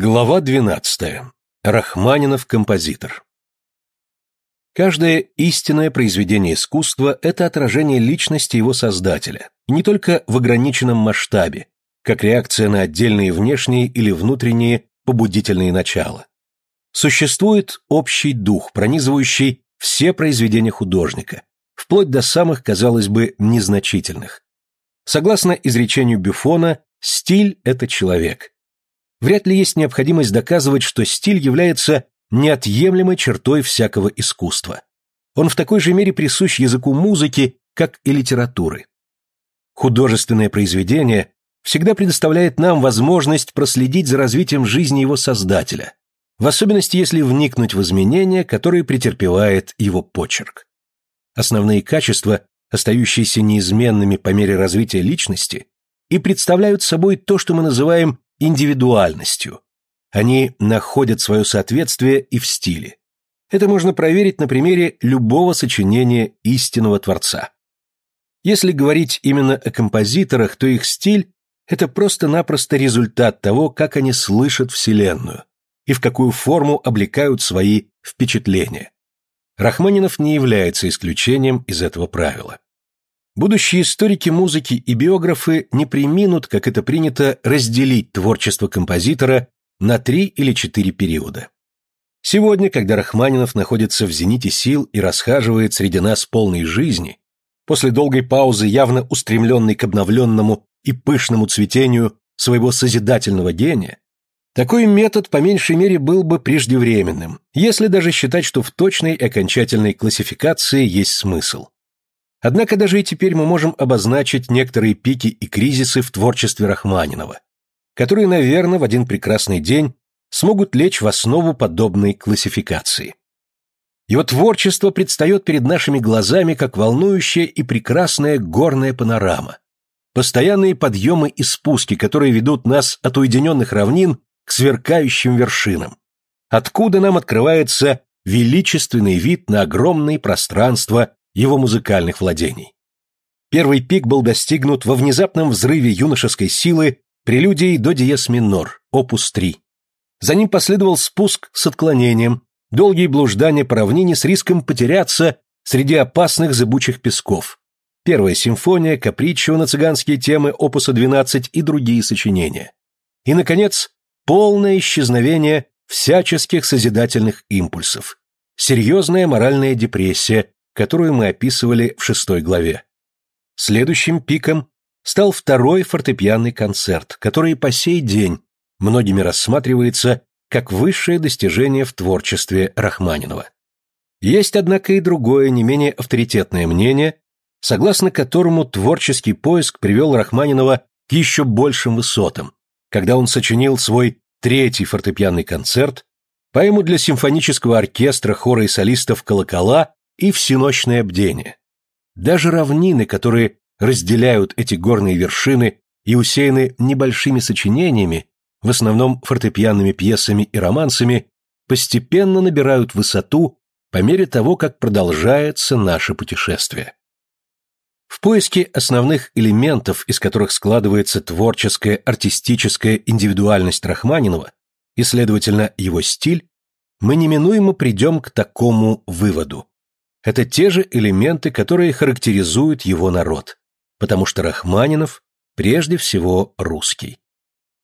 Глава 12. Рахманинов композитор. Каждое истинное произведение искусства – это отражение личности его создателя, и не только в ограниченном масштабе, как реакция на отдельные внешние или внутренние побудительные начала. Существует общий дух, пронизывающий все произведения художника, вплоть до самых, казалось бы, незначительных. Согласно изречению Бюфона, стиль – это человек – Вряд ли есть необходимость доказывать, что стиль является неотъемлемой чертой всякого искусства. Он в такой же мере присущ языку музыки, как и литературы. Художественное произведение всегда предоставляет нам возможность проследить за развитием жизни его создателя, в особенности если вникнуть в изменения, которые претерпевает его почерк. Основные качества, остающиеся неизменными по мере развития личности, и представляют собой то, что мы называем индивидуальностью. Они находят свое соответствие и в стиле. Это можно проверить на примере любого сочинения истинного творца. Если говорить именно о композиторах, то их стиль – это просто-напросто результат того, как они слышат Вселенную и в какую форму облекают свои впечатления. Рахманинов не является исключением из этого правила. Будущие историки музыки и биографы не приминут, как это принято, разделить творчество композитора на три или четыре периода. Сегодня, когда Рахманинов находится в зените сил и расхаживает среди нас полной жизни, после долгой паузы, явно устремленной к обновленному и пышному цветению своего созидательного гения, такой метод по меньшей мере был бы преждевременным, если даже считать, что в точной окончательной классификации есть смысл. Однако даже и теперь мы можем обозначить некоторые пики и кризисы в творчестве Рахманинова, которые, наверное, в один прекрасный день смогут лечь в основу подобной классификации. Его творчество предстает перед нашими глазами как волнующая и прекрасная горная панорама. Постоянные подъемы и спуски, которые ведут нас от уединенных равнин к сверкающим вершинам. Откуда нам открывается величественный вид на огромные пространства его музыкальных владений. Первый пик был достигнут во внезапном взрыве юношеской силы прелюдией до диез минор, опус 3. За ним последовал спуск с отклонением, долгие блуждания по равнине с риском потеряться среди опасных зыбучих песков. Первая симфония, каприччо на цыганские темы опуса 12 и другие сочинения. И, наконец, полное исчезновение всяческих созидательных импульсов. Серьезная моральная депрессия, которую мы описывали в шестой главе. Следующим пиком стал второй фортепианный концерт, который по сей день многими рассматривается как высшее достижение в творчестве Рахманинова. Есть, однако, и другое, не менее авторитетное мнение, согласно которому творческий поиск привел Рахманинова к еще большим высотам, когда он сочинил свой третий фортепианный концерт, поэму для симфонического оркестра, хора и солистов «Колокола» и всеночное бдение. Даже равнины, которые разделяют эти горные вершины и усеяны небольшими сочинениями, в основном фортепианными пьесами и романсами, постепенно набирают высоту по мере того, как продолжается наше путешествие. В поиске основных элементов, из которых складывается творческая, артистическая индивидуальность Рахманинова и, следовательно, его стиль, мы неминуемо придем к такому выводу. Это те же элементы, которые характеризуют его народ, потому что Рахманинов прежде всего русский.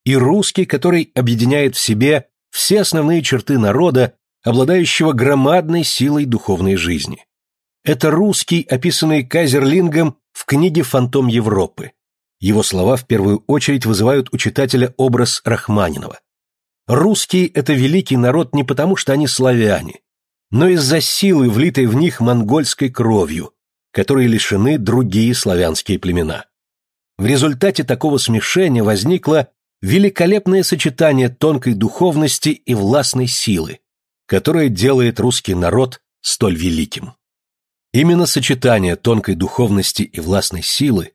И русский, который объединяет в себе все основные черты народа, обладающего громадной силой духовной жизни. Это русский, описанный Кайзерлингом в книге «Фантом Европы». Его слова в первую очередь вызывают у читателя образ Рахманинова. Русский – это великий народ не потому, что они славяне, но из-за силы, влитой в них монгольской кровью, которой лишены другие славянские племена. В результате такого смешения возникло великолепное сочетание тонкой духовности и властной силы, которое делает русский народ столь великим. Именно сочетание тонкой духовности и властной силы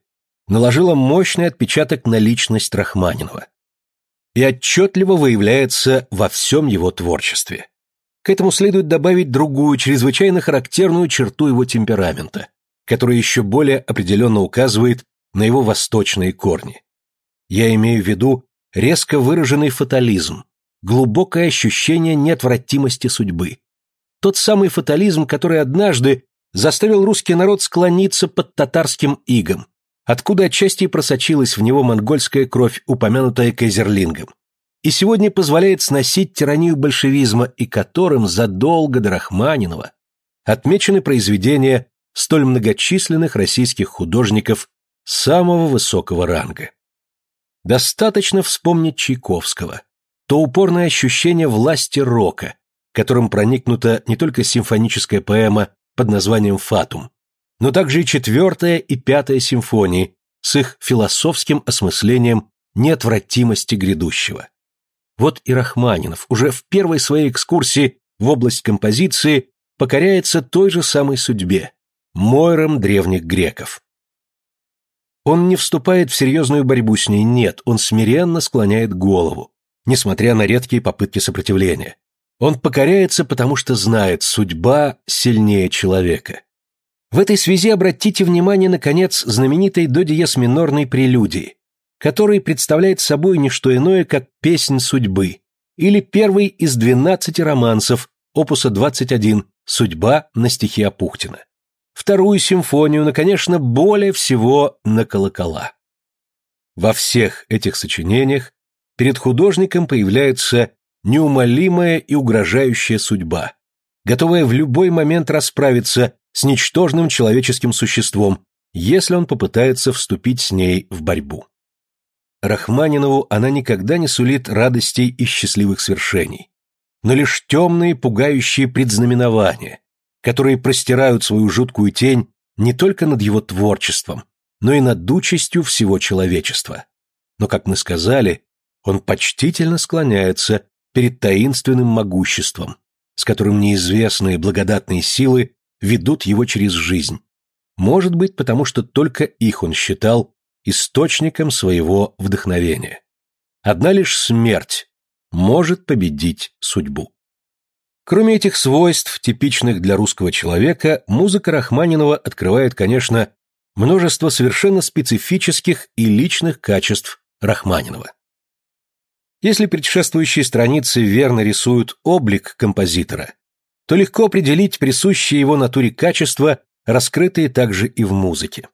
наложило мощный отпечаток на личность Рахманинова и отчетливо выявляется во всем его творчестве. К этому следует добавить другую, чрезвычайно характерную черту его темперамента, которая еще более определенно указывает на его восточные корни. Я имею в виду резко выраженный фатализм, глубокое ощущение неотвратимости судьбы. Тот самый фатализм, который однажды заставил русский народ склониться под татарским игом, откуда отчасти просочилась в него монгольская кровь, упомянутая Кайзерлингом, и сегодня позволяет сносить тиранию большевизма и которым задолго до Рахманинова отмечены произведения столь многочисленных российских художников самого высокого ранга. Достаточно вспомнить Чайковского, то упорное ощущение власти рока, которым проникнута не только симфоническая поэма под названием «Фатум», но также и четвертая и пятая симфонии с их философским осмыслением неотвратимости грядущего. Вот и Рахманинов уже в первой своей экскурсии в область композиции покоряется той же самой судьбе – мойрам древних греков. Он не вступает в серьезную борьбу с ней, нет, он смиренно склоняет голову, несмотря на редкие попытки сопротивления. Он покоряется, потому что знает, судьба сильнее человека. В этой связи обратите внимание, наконец, знаменитой до диез минорной прелюдии, который представляет собой не что иное, как «Песнь судьбы», или первый из двенадцати романсов, опуса 21, «Судьба» на стихи Апухтина. Вторую симфонию, но, конечно, более всего на колокола. Во всех этих сочинениях перед художником появляется неумолимая и угрожающая судьба, готовая в любой момент расправиться с ничтожным человеческим существом, если он попытается вступить с ней в борьбу. Рахманинову она никогда не сулит радостей и счастливых свершений, но лишь темные, пугающие предзнаменования, которые простирают свою жуткую тень не только над его творчеством, но и над участью всего человечества. Но, как мы сказали, он почтительно склоняется перед таинственным могуществом, с которым неизвестные благодатные силы ведут его через жизнь. Может быть, потому что только их он считал источником своего вдохновения. Одна лишь смерть может победить судьбу. Кроме этих свойств, типичных для русского человека, музыка Рахманинова открывает, конечно, множество совершенно специфических и личных качеств Рахманинова. Если предшествующие страницы верно рисуют облик композитора, то легко определить присущие его натуре качества, раскрытые также и в музыке.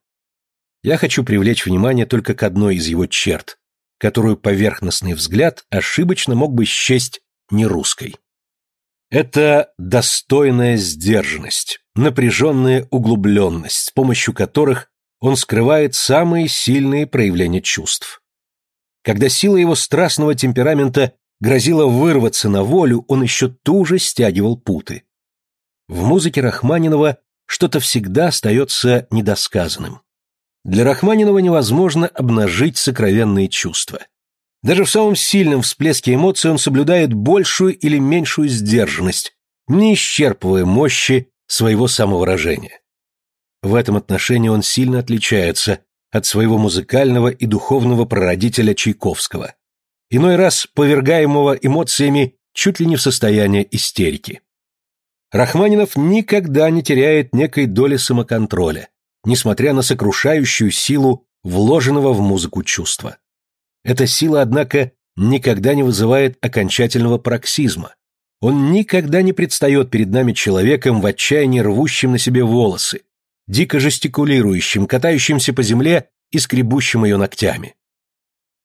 Я хочу привлечь внимание только к одной из его черт, которую поверхностный взгляд ошибочно мог бы счесть нерусской. Это достойная сдержанность, напряженная углубленность, с помощью которых он скрывает самые сильные проявления чувств. Когда сила его страстного темперамента грозила вырваться на волю, он еще туже стягивал путы. В музыке Рахманинова что-то всегда остается недосказанным. Для Рахманинова невозможно обнажить сокровенные чувства. Даже в самом сильном всплеске эмоций он соблюдает большую или меньшую сдержанность, не исчерпывая мощи своего самовыражения. В этом отношении он сильно отличается от своего музыкального и духовного прародителя Чайковского, иной раз повергаемого эмоциями чуть ли не в состояние истерики. Рахманинов никогда не теряет некой доли самоконтроля, несмотря на сокрушающую силу вложенного в музыку чувства. Эта сила, однако, никогда не вызывает окончательного пароксизма. Он никогда не предстает перед нами человеком в отчаянии рвущим на себе волосы, дико жестикулирующим, катающимся по земле и скребущим ее ногтями.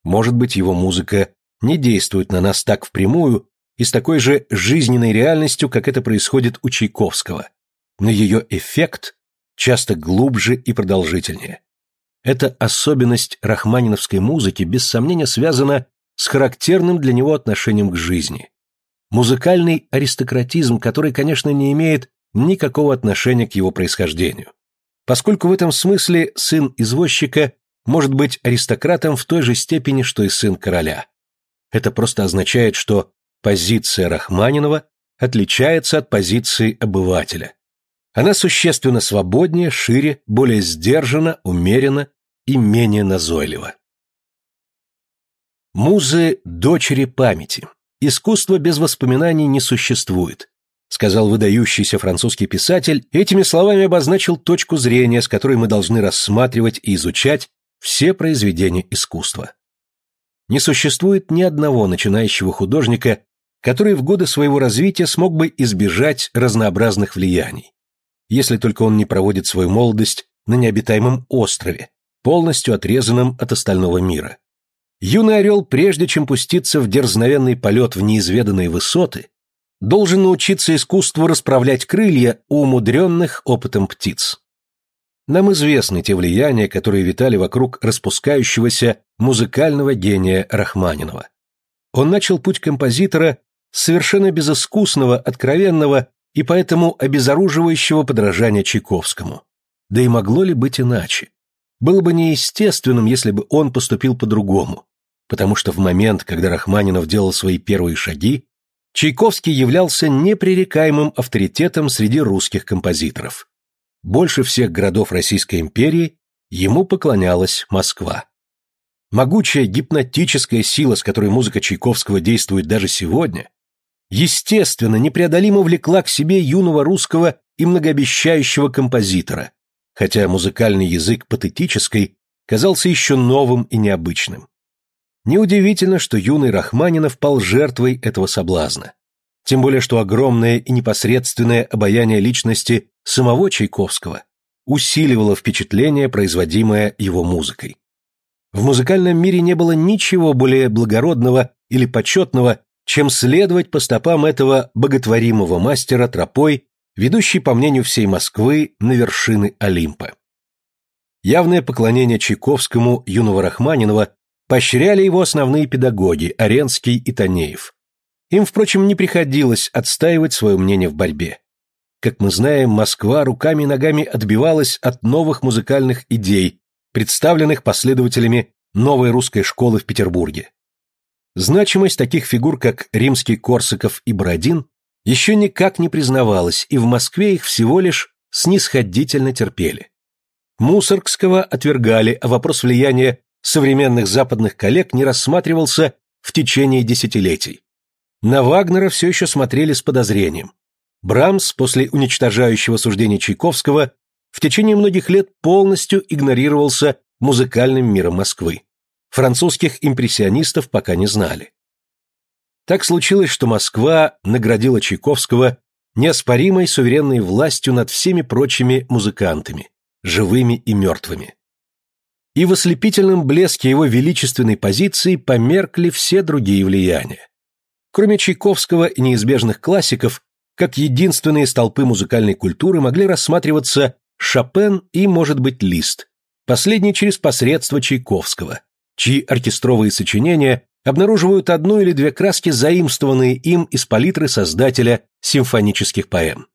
Может быть, его музыка не действует на нас так впрямую, и с такой же жизненной реальностью, как это происходит у Чайковского. Но ее эффект часто глубже и продолжительнее. Эта особенность рахманиновской музыки без сомнения связана с характерным для него отношением к жизни. Музыкальный аристократизм, который, конечно, не имеет никакого отношения к его происхождению. Поскольку в этом смысле сын извозчика может быть аристократом в той же степени, что и сын короля. Это просто означает, что Позиция Рахманинова отличается от позиции обывателя. Она существенно свободнее, шире, более сдержана, умерена и менее назойлива. Музы – дочери памяти. Искусство без воспоминаний не существует, сказал выдающийся французский писатель, этими словами обозначил точку зрения, с которой мы должны рассматривать и изучать все произведения искусства. Не существует ни одного начинающего художника, который в годы своего развития смог бы избежать разнообразных влияний, если только он не проводит свою молодость на необитаемом острове, полностью отрезанном от остального мира. Юный орел, прежде чем пуститься в дерзновенный полет в неизведанные высоты, должен научиться искусству расправлять крылья у умудренных опытом птиц. Нам известны те влияния, которые витали вокруг распускающегося музыкального гения Рахманинова. Он начал путь композитора совершенно безыскусного, откровенного и поэтому обезоруживающего подражания Чайковскому. Да и могло ли быть иначе? Было бы неестественным, если бы он поступил по-другому, потому что в момент, когда Рахманинов делал свои первые шаги, Чайковский являлся непререкаемым авторитетом среди русских композиторов. Больше всех городов Российской империи ему поклонялась Москва. Могучая гипнотическая сила, с которой музыка Чайковского действует даже сегодня, естественно, непреодолимо влекла к себе юного русского и многообещающего композитора, хотя музыкальный язык патетической казался еще новым и необычным. Неудивительно, что юный Рахманинов пал жертвой этого соблазна. Тем более, что огромное и непосредственное обаяние личности самого Чайковского усиливало впечатление, производимое его музыкой. В музыкальном мире не было ничего более благородного или почетного, чем следовать по стопам этого боготворимого мастера тропой, ведущей, по мнению всей Москвы, на вершины Олимпа. Явное поклонение Чайковскому юного Рахманинова поощряли его основные педагоги Аренский и Танеев. Им, впрочем, не приходилось отстаивать свое мнение в борьбе. Как мы знаем, Москва руками и ногами отбивалась от новых музыкальных идей, представленных последователями новой русской школы в Петербурге. Значимость таких фигур, как римский Корсаков и Бородин, еще никак не признавалась, и в Москве их всего лишь снисходительно терпели. Мусоргского отвергали, а вопрос влияния современных западных коллег не рассматривался в течение десятилетий. На Вагнера все еще смотрели с подозрением. Брамс, после уничтожающего суждения Чайковского, в течение многих лет полностью игнорировался музыкальным миром Москвы. Французских импрессионистов пока не знали. Так случилось, что Москва наградила Чайковского неоспоримой суверенной властью над всеми прочими музыкантами, живыми и мертвыми. И в ослепительном блеске его величественной позиции померкли все другие влияния. Кроме Чайковского и неизбежных классиков, как единственные столпы музыкальной культуры могли рассматриваться Шопен и, может быть, Лист, последний через посредство Чайковского, чьи оркестровые сочинения обнаруживают одну или две краски, заимствованные им из палитры создателя симфонических поэм.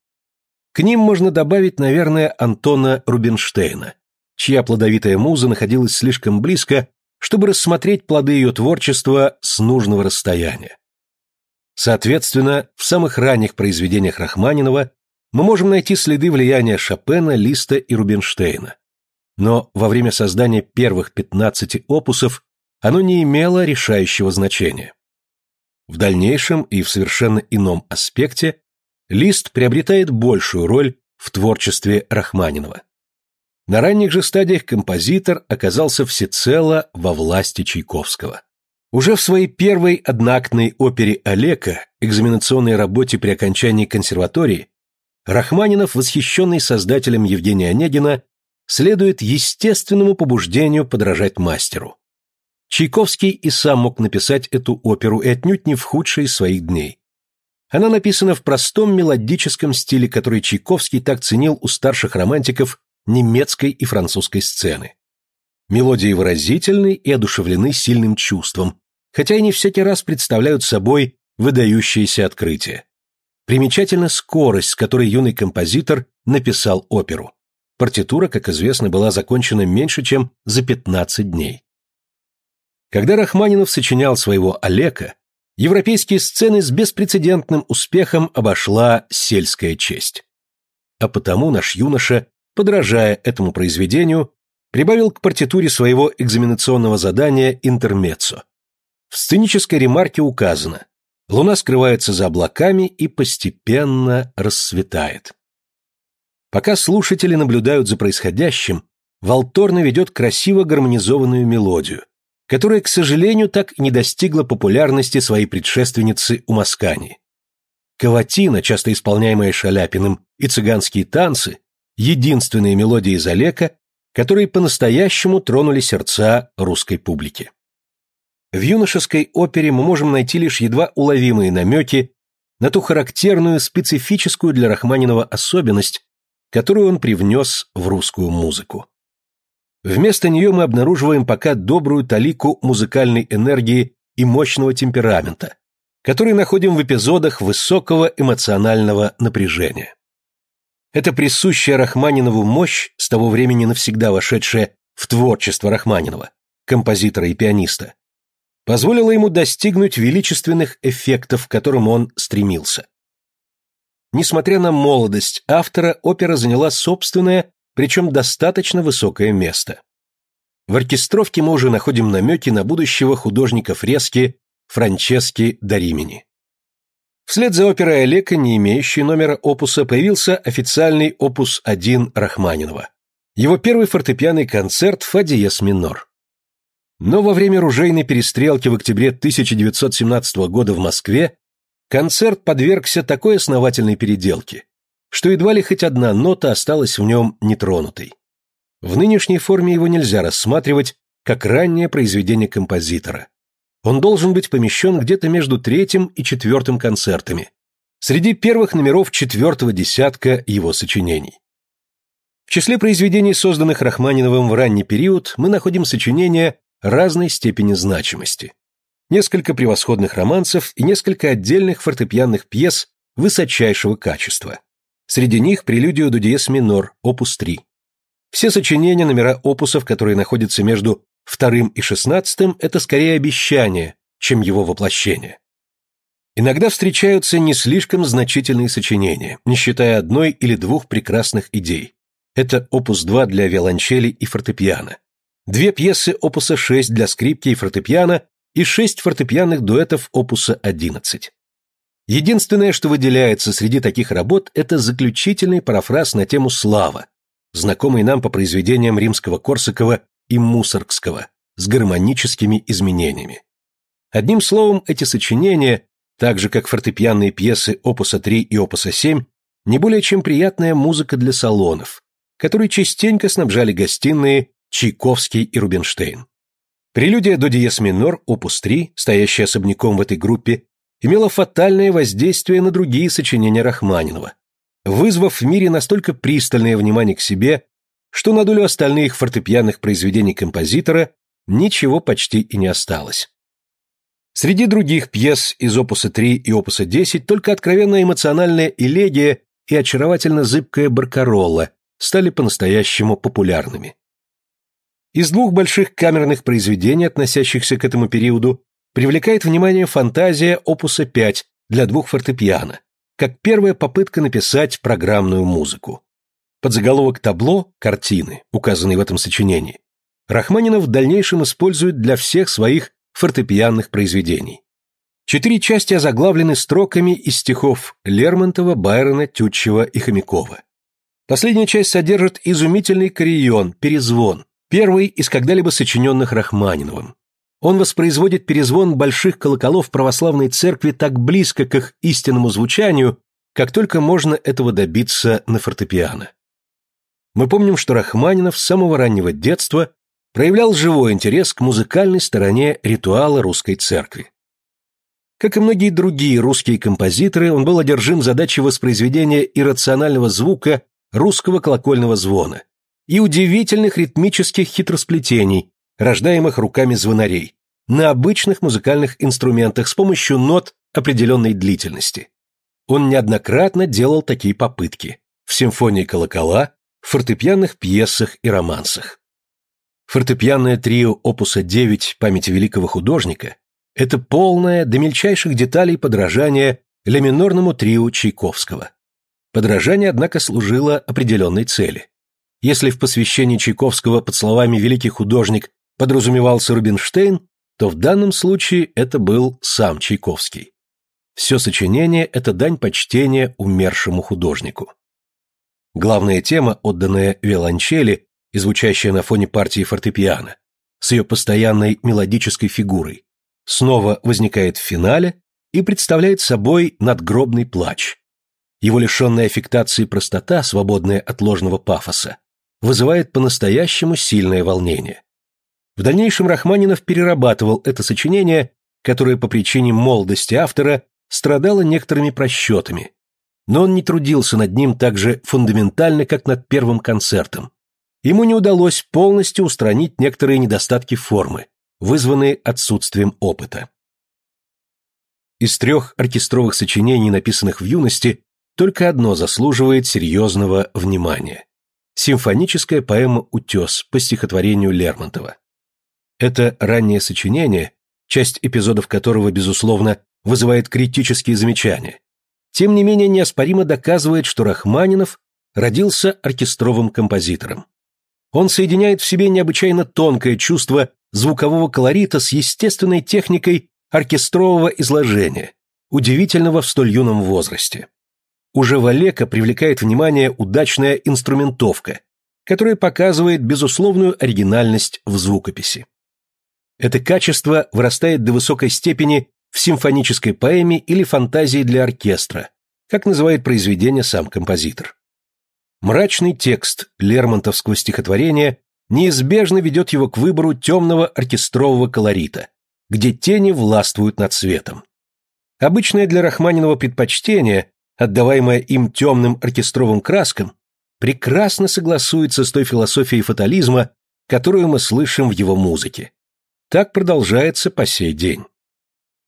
К ним можно добавить, наверное, Антона Рубинштейна, чья плодовитая муза находилась слишком близко, чтобы рассмотреть плоды ее творчества с нужного расстояния. Соответственно, в самых ранних произведениях Рахманинова мы можем найти следы влияния Шопена, Листа и Рубинштейна. Но во время создания первых 15 опусов оно не имело решающего значения. В дальнейшем и в совершенно ином аспекте Лист приобретает большую роль в творчестве Рахманинова. На ранних же стадиях композитор оказался всецело во власти Чайковского. Уже в своей первой одноактной опере «Олека», экзаменационной работе при окончании консерватории, Рахманинов, восхищенный создателем Евгения Онегина, следует естественному побуждению подражать мастеру. Чайковский и сам мог написать эту оперу и отнюдь не в худшие своих дней. Она написана в простом мелодическом стиле, который Чайковский так ценил у старших романтиков немецкой и французской сцены. Мелодии выразительны и одушевлены сильным чувством, хотя и не всякий раз представляют собой выдающиеся открытия. Примечательна скорость, с которой юный композитор написал оперу. Партитура, как известно, была закончена меньше, чем за 15 дней. Когда Рахманинов сочинял своего Олека, европейские сцены с беспрецедентным успехом обошла сельская честь. А потому наш юноша, подражая этому произведению, прибавил к партитуре своего экзаменационного задания интермеццо. В сценической ремарке указано Луна скрывается за облаками и постепенно расцветает. Пока слушатели наблюдают за происходящим, Волторна ведет красиво гармонизованную мелодию, которая, к сожалению, так и не достигла популярности своей предшественницы у Маскани. Каватина, часто исполняемая Шаляпиным, и цыганские танцы – единственные мелодии из Олека, которые по-настоящему тронули сердца русской публики. В юношеской опере мы можем найти лишь едва уловимые намеки на ту характерную, специфическую для Рахманинова особенность, которую он привнес в русскую музыку. Вместо нее мы обнаруживаем пока добрую талику музыкальной энергии и мощного темперамента, который находим в эпизодах высокого эмоционального напряжения. Эта присущая Рахманинову мощь, с того времени навсегда вошедшая в творчество Рахманинова, композитора и пианиста, позволила ему достигнуть величественных эффектов, к которым он стремился. Несмотря на молодость автора, опера заняла собственное, причем достаточно высокое место. В оркестровке мы уже находим намеки на будущего художника фрески Франчески Даримини. Вслед за оперой Олега, не имеющей номера опуса, появился официальный опус 1 Рахманинова. Его первый фортепианный концерт «Фа минор». Но во время ружейной перестрелки в октябре 1917 года в Москве концерт подвергся такой основательной переделке, что едва ли хоть одна нота осталась в нем нетронутой. В нынешней форме его нельзя рассматривать как раннее произведение композитора. Он должен быть помещен где-то между третьим и четвертым концертами, среди первых номеров четвертого десятка его сочинений. В числе произведений, созданных Рахманиновым в ранний период, мы находим сочинения разной степени значимости. Несколько превосходных романсов и несколько отдельных фортепианных пьес высочайшего качества. Среди них прелюдию до диез минор, опус 3. Все сочинения, номера опусов, которые находятся между вторым и шестнадцатым, это скорее обещание, чем его воплощение. Иногда встречаются не слишком значительные сочинения, не считая одной или двух прекрасных идей. Это опус 2 для виолончели и фортепиано. Две пьесы опуса 6 для скрипки и фортепиано и шесть фортепианных дуэтов опуса 11. Единственное, что выделяется среди таких работ, это заключительный парафраз на тему «Слава», знакомый нам по произведениям римского Корсакова и Мусоргского, с гармоническими изменениями. Одним словом, эти сочинения, так же как фортепианные пьесы опуса 3 и опуса 7, не более чем приятная музыка для салонов, которые частенько снабжали гостиные Чайковский и Рубинштейн. Прелюдия до диез минор, опус 3, стоящая особняком в этой группе, имела фатальное воздействие на другие сочинения Рахманинова, вызвав в мире настолько пристальное внимание к себе, что на долю остальных фортепианных произведений композитора ничего почти и не осталось. Среди других пьес из опуса 3 и опуса 10 только откровенно эмоциональная элегия и очаровательно зыбкая баркаролла стали по-настоящему популярными. Из двух больших камерных произведений, относящихся к этому периоду, привлекает внимание фантазия опуса 5 для двух фортепиано, как первая попытка написать программную музыку. Под заголовок табло картины, указанные в этом сочинении, Рахманинов в дальнейшем использует для всех своих фортепианных произведений. Четыре части озаглавлены строками из стихов Лермонтова, Байрона, Тютчева и Хомякова. Последняя часть содержит изумительный карион, перезвон, первый из когда-либо сочиненных Рахманиновым. Он воспроизводит перезвон больших колоколов православной церкви так близко к их истинному звучанию, как только можно этого добиться на фортепиано. Мы помним, что Рахманинов с самого раннего детства проявлял живой интерес к музыкальной стороне ритуала русской церкви. Как и многие другие русские композиторы, он был одержим задачей воспроизведения иррационального звука русского колокольного звона и удивительных ритмических хитросплетений, рождаемых руками звонарей, на обычных музыкальных инструментах с помощью нот определенной длительности. Он неоднократно делал такие попытки в симфонии колокола, фортепианных пьесах и романсах. Фортепианное трио опуса 9 памяти великого художника – это полное до мельчайших деталей подражание леминорному трио Чайковского. Подражание, однако, служило определенной цели. Если в посвящении Чайковского под словами «великий художник» подразумевался Рубинштейн, то в данном случае это был сам Чайковский. Все сочинение – это дань почтения умершему художнику. Главная тема, отданная виолончели и звучащая на фоне партии фортепиано, с ее постоянной мелодической фигурой, снова возникает в финале и представляет собой надгробный плач. Его лишенная аффектации простота, свободная от ложного пафоса, вызывает по-настоящему сильное волнение. В дальнейшем Рахманинов перерабатывал это сочинение, которое по причине молодости автора страдало некоторыми просчетами, но он не трудился над ним так же фундаментально, как над первым концертом. Ему не удалось полностью устранить некоторые недостатки формы, вызванные отсутствием опыта. Из трех оркестровых сочинений, написанных в юности, только одно заслуживает серьезного внимания. Симфоническая поэма «Утес» по стихотворению Лермонтова. Это раннее сочинение, часть эпизодов которого, безусловно, вызывает критические замечания, тем не менее неоспоримо доказывает, что Рахманинов родился оркестровым композитором. Он соединяет в себе необычайно тонкое чувство звукового колорита с естественной техникой оркестрового изложения, удивительного в столь юном возрасте. Уже Валека привлекает внимание удачная инструментовка, которая показывает безусловную оригинальность в звукописи. Это качество вырастает до высокой степени в симфонической поэме или фантазии для оркестра, как называет произведение сам композитор. Мрачный текст Лермонтовского стихотворения неизбежно ведет его к выбору темного оркестрового колорита, где тени властвуют над светом. Обычное для Рахманинова предпочтение, отдаваемое им темным оркестровым краскам, прекрасно согласуется с той философией фатализма, которую мы слышим в его музыке. Так продолжается по сей день.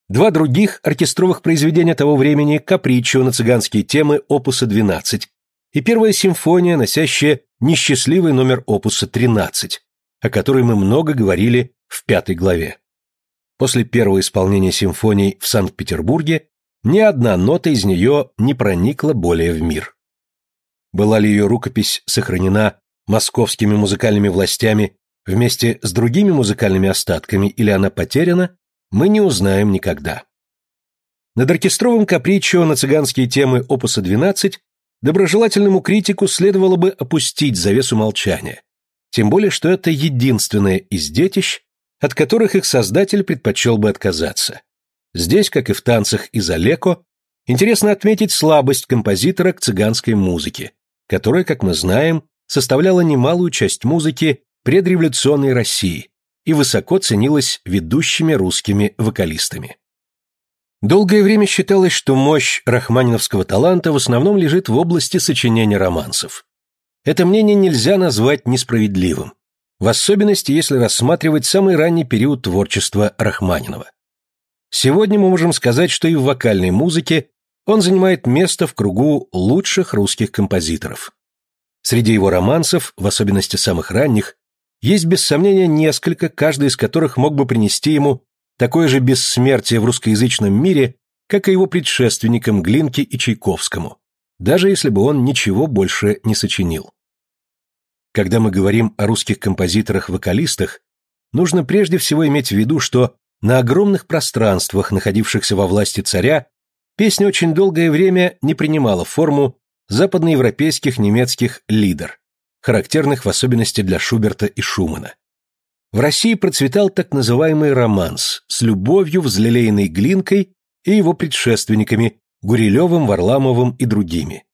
Два других оркестровых произведения того времени «Каприччо» на цыганские темы опуса 12 и первая симфония, носящая несчастливый номер опуса 13, о которой мы много говорили в пятой главе. После первого исполнения симфоний в Санкт-Петербурге ни одна нота из нее не проникла более в мир. Была ли ее рукопись сохранена московскими музыкальными властями вместе с другими музыкальными остатками или она потеряна, мы не узнаем никогда. Над оркестровым капричо на цыганские темы опуса 12 доброжелательному критику следовало бы опустить завесу молчания, тем более что это единственное из детищ, от которых их создатель предпочел бы отказаться. Здесь, как и в танцах из Олеко, интересно отметить слабость композитора к цыганской музыке, которая, как мы знаем, составляла немалую часть музыки предреволюционной России, и высоко ценилась ведущими русскими вокалистами. Долгое время считалось, что мощь рахманиновского таланта в основном лежит в области сочинения романсов. Это мнение нельзя назвать несправедливым, в особенности если рассматривать самый ранний период творчества Рахманинова. Сегодня мы можем сказать, что и в вокальной музыке он занимает место в кругу лучших русских композиторов. Среди его романсов, в особенности самых ранних, есть без сомнения несколько, каждый из которых мог бы принести ему такое же бессмертие в русскоязычном мире, как и его предшественникам Глинке и Чайковскому, даже если бы он ничего больше не сочинил. Когда мы говорим о русских композиторах-вокалистах, нужно прежде всего иметь в виду, что на огромных пространствах, находившихся во власти царя, песня очень долгое время не принимала форму западноевропейских немецких лидер, характерных в особенности для Шуберта и Шумана. В России процветал так называемый романс с любовью, взлелеянной Глинкой и его предшественниками Гурилевым, Варламовым и другими.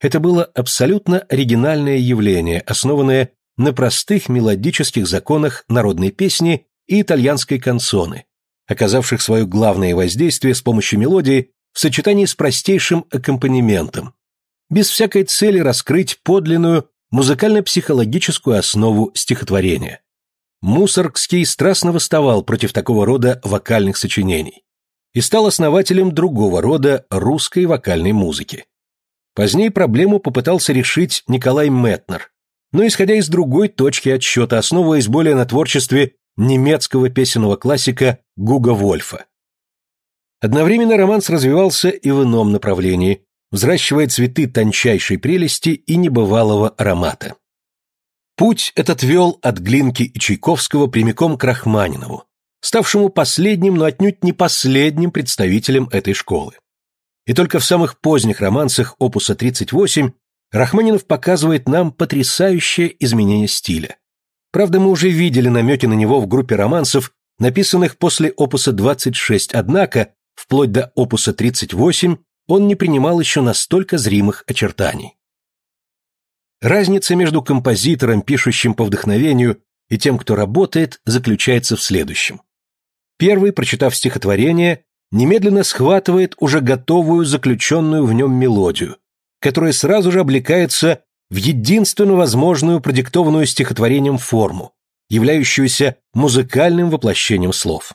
Это было абсолютно оригинальное явление, основанное на простых мелодических законах народной песни и итальянской канцоны, оказавших свое главное воздействие с помощью мелодии в сочетании с простейшим аккомпанементом, без всякой цели раскрыть подлинную музыкально-психологическую основу стихотворения. Мусоргский страстно восставал против такого рода вокальных сочинений и стал основателем другого рода русской вокальной музыки. Позднее проблему попытался решить Николай Метнер, но исходя из другой точки отсчета, основываясь более на творчестве немецкого песенного классика Гуга Вольфа. Одновременно романс развивался и в ином направлении, взращивая цветы тончайшей прелести и небывалого аромата. Путь этот вел от Глинки и Чайковского прямиком к Рахманинову, ставшему последним, но отнюдь не последним представителем этой школы. И только в самых поздних романсах опуса 38 Рахманинов показывает нам потрясающее изменение стиля. Правда, мы уже видели намеки на него в группе романсов, написанных после опуса 26, однако, вплоть до опуса 38, он не принимал еще настолько зримых очертаний. Разница между композитором, пишущим по вдохновению, и тем, кто работает, заключается в следующем. Первый, прочитав стихотворение, немедленно схватывает уже готовую заключенную в нем мелодию, которая сразу же облекается в единственно возможную продиктованную стихотворением форму, являющуюся музыкальным воплощением слов.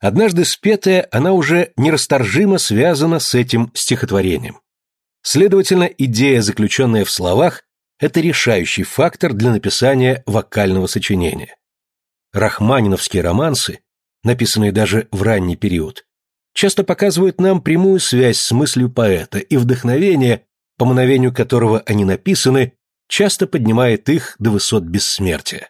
Однажды спетая, она уже нерасторжимо связана с этим стихотворением. Следовательно, идея, заключенная в словах, это решающий фактор для написания вокального сочинения. Рахманиновские романсы, написанные даже в ранний период, часто показывают нам прямую связь с мыслью поэта, и вдохновение, по мановению которого они написаны, часто поднимает их до высот бессмертия.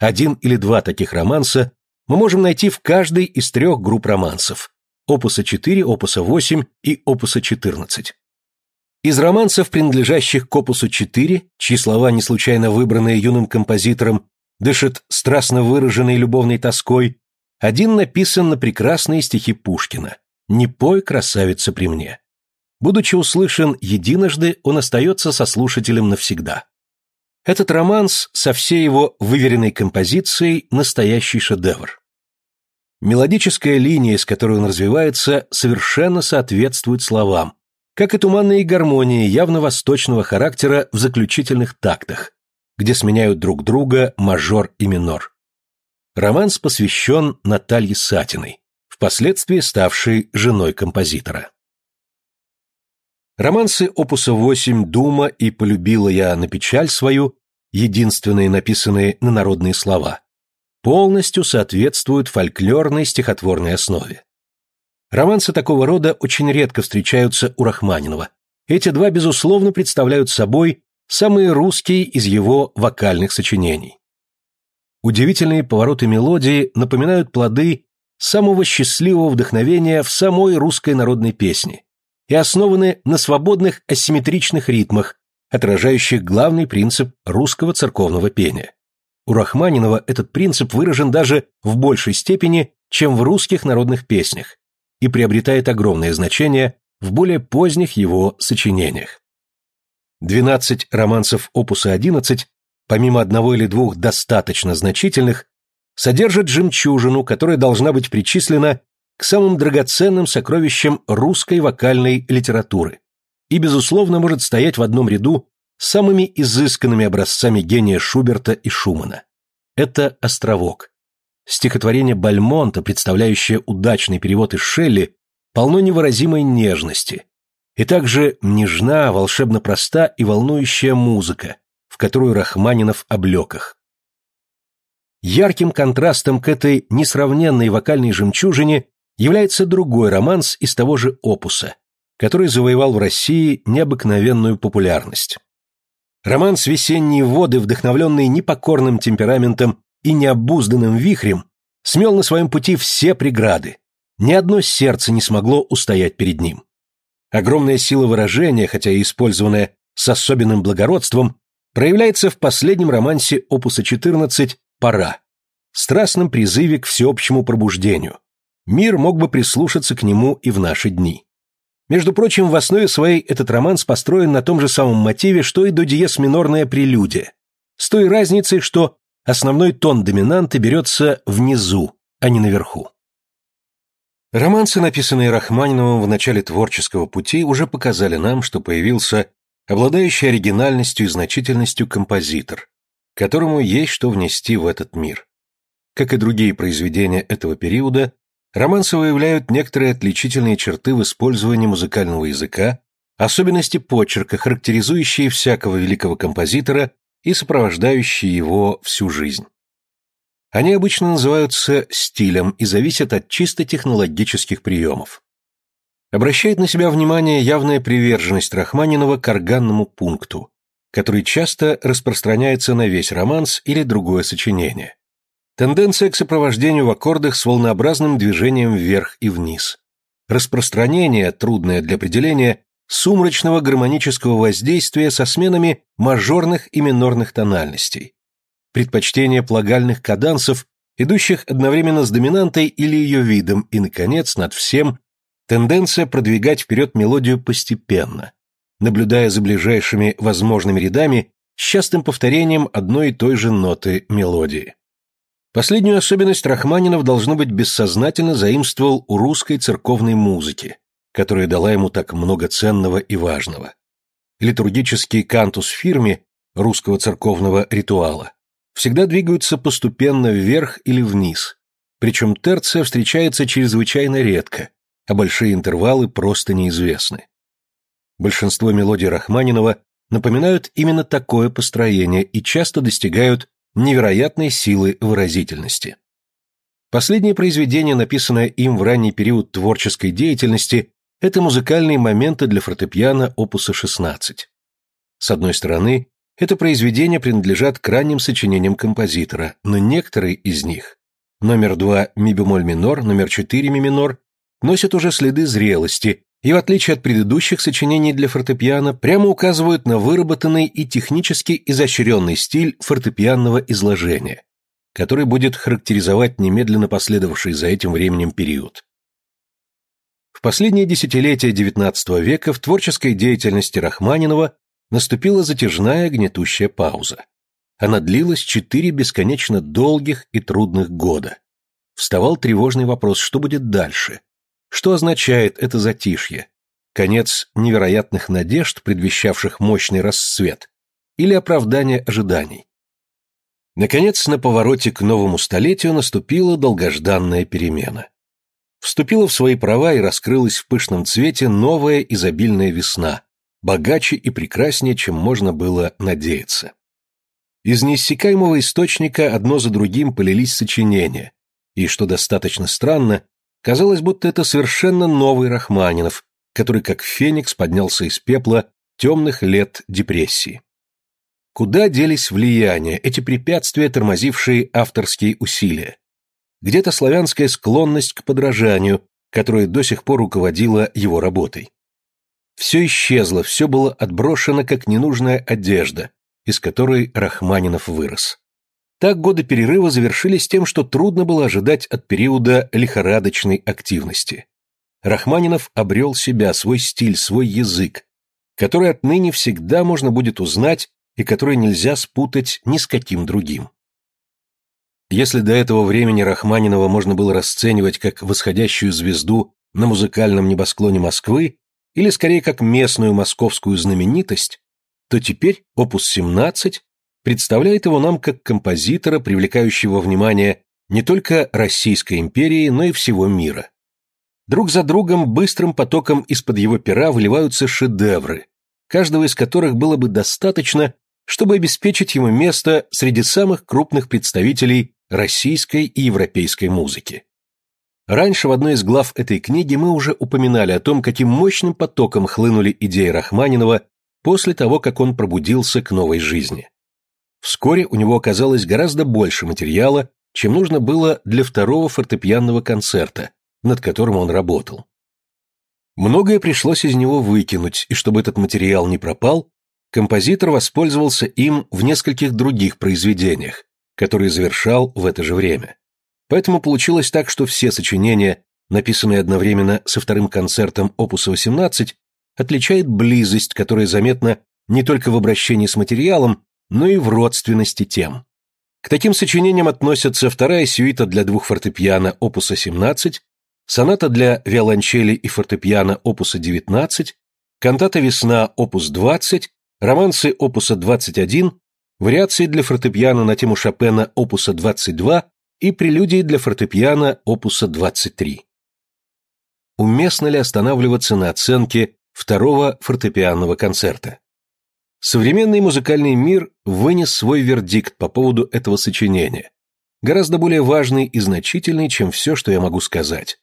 Один или два таких романса мы можем найти в каждой из трех групп романсов – опуса 4, опуса 8 и опуса 14. Из романсов, принадлежащих к опусу 4, чьи слова, не случайно выбранные юным композитором, дышат страстно выраженной любовной тоской, один написан на прекрасные стихи Пушкина «Не пой, красавица, при мне». Будучи услышан единожды, он остается со слушателем навсегда. Этот романс со всей его выверенной композицией – настоящий шедевр. Мелодическая линия, с которой он развивается, совершенно соответствует словам, как и туманные гармонии явно восточного характера в заключительных тактах, где сменяют друг друга мажор и минор. Романс посвящен Наталье Сатиной, впоследствии ставшей женой композитора. Романсы опуса 8 «Дума» и «Полюбила я на печаль свою», единственные написанные на народные слова, полностью соответствуют фольклорной стихотворной основе. Романсы такого рода очень редко встречаются у Рахманинова. Эти два, безусловно, представляют собой самые русские из его вокальных сочинений. Удивительные повороты мелодии напоминают плоды самого счастливого вдохновения в самой русской народной песне и основаны на свободных асимметричных ритмах, отражающих главный принцип русского церковного пения. У Рахманинова этот принцип выражен даже в большей степени, чем в русских народных песнях, и приобретает огромное значение в более поздних его сочинениях. Двенадцать романсов опуса 11 помимо одного или двух достаточно значительных, содержит жемчужину, которая должна быть причислена к самым драгоценным сокровищам русской вокальной литературы и, безусловно, может стоять в одном ряду с самыми изысканными образцами гения Шуберта и Шумана. Это «Островок». Стихотворение Бальмонта, представляющее удачный перевод из Шелли, полно невыразимой нежности. И также нежна, волшебно проста и волнующая музыка, в которую Рахманинов облек их. Ярким контрастом к этой несравненной вокальной жемчужине является другой романс из того же опуса, который завоевал в России необыкновенную популярность. Романс «Весенние воды», вдохновленный непокорным темпераментом и необузданным вихрем, смел на своем пути все преграды. Ни одно сердце не смогло устоять перед ним. Огромная сила выражения, хотя и использованная с особенным благородством, проявляется в последнем романсе опуса 14 «Пора», страстном призыве к всеобщему пробуждению. Мир мог бы прислушаться к нему и в наши дни. Между прочим, в основе своей этот романс построен на том же самом мотиве, что и до диез минорная прелюдия, с той разницей, что основной тон доминанты берется внизу, а не наверху. Романсы, написанные Рахманиновым в начале творческого пути, уже показали нам, что появился обладающий оригинальностью и значительностью композитор, которому есть что внести в этот мир. Как и другие произведения этого периода, романсы выявляют некоторые отличительные черты в использовании музыкального языка, особенности почерка, характеризующие всякого великого композитора и сопровождающие его всю жизнь. Они обычно называются стилем и зависят от чисто технологических приемов. Обращает на себя внимание явная приверженность Рахманинова к органному пункту, который часто распространяется на весь романс или другое сочинение. Тенденция к сопровождению в аккордах с волнообразным движением вверх и вниз. Распространение, трудное для определения, сумрачного гармонического воздействия со сменами мажорных и минорных тональностей. предпочтение плагальных кадансов, идущих одновременно с доминантой или ее видом, и, наконец, над всем, тенденция продвигать вперед мелодию постепенно, наблюдая за ближайшими возможными рядами с частым повторением одной и той же ноты мелодии. Последнюю особенность Рахманинов, должно быть, бессознательно заимствовал у русской церковной музыки, которая дала ему так много ценного и важного. Литургический кантус фирме русского церковного ритуала всегда двигаются постепенно вверх или вниз, причем терция встречается чрезвычайно редко, а большие интервалы просто неизвестны. Большинство мелодий Рахманинова напоминают именно такое построение и часто достигают невероятной силы выразительности. Последнее произведение, написанное им в ранний период творческой деятельности, это музыкальные моменты для фортепиано опуса 16. С одной стороны, это произведения принадлежат к ранним сочинениям композитора, но некоторые из них, номер 2 ми бемоль минор, номер 4 ми минор, носят уже следы зрелости и, в отличие от предыдущих сочинений для фортепиано, прямо указывают на выработанный и технически изощренный стиль фортепианного изложения, который будет характеризовать немедленно последовавший за этим временем период. В последние десятилетия XIX века в творческой деятельности Рахманинова наступила затяжная гнетущая пауза. Она длилась четыре бесконечно долгих и трудных года. Вставал тревожный вопрос, что будет дальше, что означает это затишье? Конец невероятных надежд, предвещавших мощный расцвет, или оправдание ожиданий? Наконец, на повороте к новому столетию наступила долгожданная перемена. Вступила в свои права и раскрылась в пышном цвете новая изобильная весна, богаче и прекраснее, чем можно было надеяться. Из неиссякаемого источника одно за другим полились сочинения, и, что достаточно странно, Казалось, будто это совершенно новый Рахманинов, который как феникс поднялся из пепла темных лет депрессии. Куда делись влияния, эти препятствия, тормозившие авторские усилия? Где-то славянская склонность к подражанию, которая до сих пор руководила его работой. Все исчезло, все было отброшено, как ненужная одежда, из которой Рахманинов вырос. Так годы перерыва завершились тем, что трудно было ожидать от периода лихорадочной активности. Рахманинов обрел себя, свой стиль, свой язык, который отныне всегда можно будет узнать и который нельзя спутать ни с каким другим. Если до этого времени Рахманинова можно было расценивать как восходящую звезду на музыкальном небосклоне Москвы или скорее как местную московскую знаменитость, то теперь опус 17 представляет его нам как композитора, привлекающего внимание не только Российской империи, но и всего мира. Друг за другом быстрым потоком из-под его пера выливаются шедевры, каждого из которых было бы достаточно, чтобы обеспечить ему место среди самых крупных представителей российской и европейской музыки. Раньше в одной из глав этой книги мы уже упоминали о том, каким мощным потоком хлынули идеи Рахманинова после того, как он пробудился к новой жизни. Вскоре у него оказалось гораздо больше материала, чем нужно было для второго фортепианного концерта, над которым он работал. Многое пришлось из него выкинуть, и чтобы этот материал не пропал, композитор воспользовался им в нескольких других произведениях, которые завершал в это же время. Поэтому получилось так, что все сочинения, написанные одновременно со вторым концертом опуса 18, отличает близость, которая заметна не только в обращении с материалом, но и в родственности тем. К таким сочинениям относятся вторая сюита для двух фортепиано опуса 17, соната для виолончели и фортепиано опуса 19, кантата «Весна» опус 20, романсы опуса 21, вариации для фортепиано на тему Шопена опуса 22 и прелюдии для фортепиано опуса 23. Уместно ли останавливаться на оценке второго фортепианного концерта? Современный музыкальный мир вынес свой вердикт по поводу этого сочинения, гораздо более важный и значительный, чем все, что я могу сказать.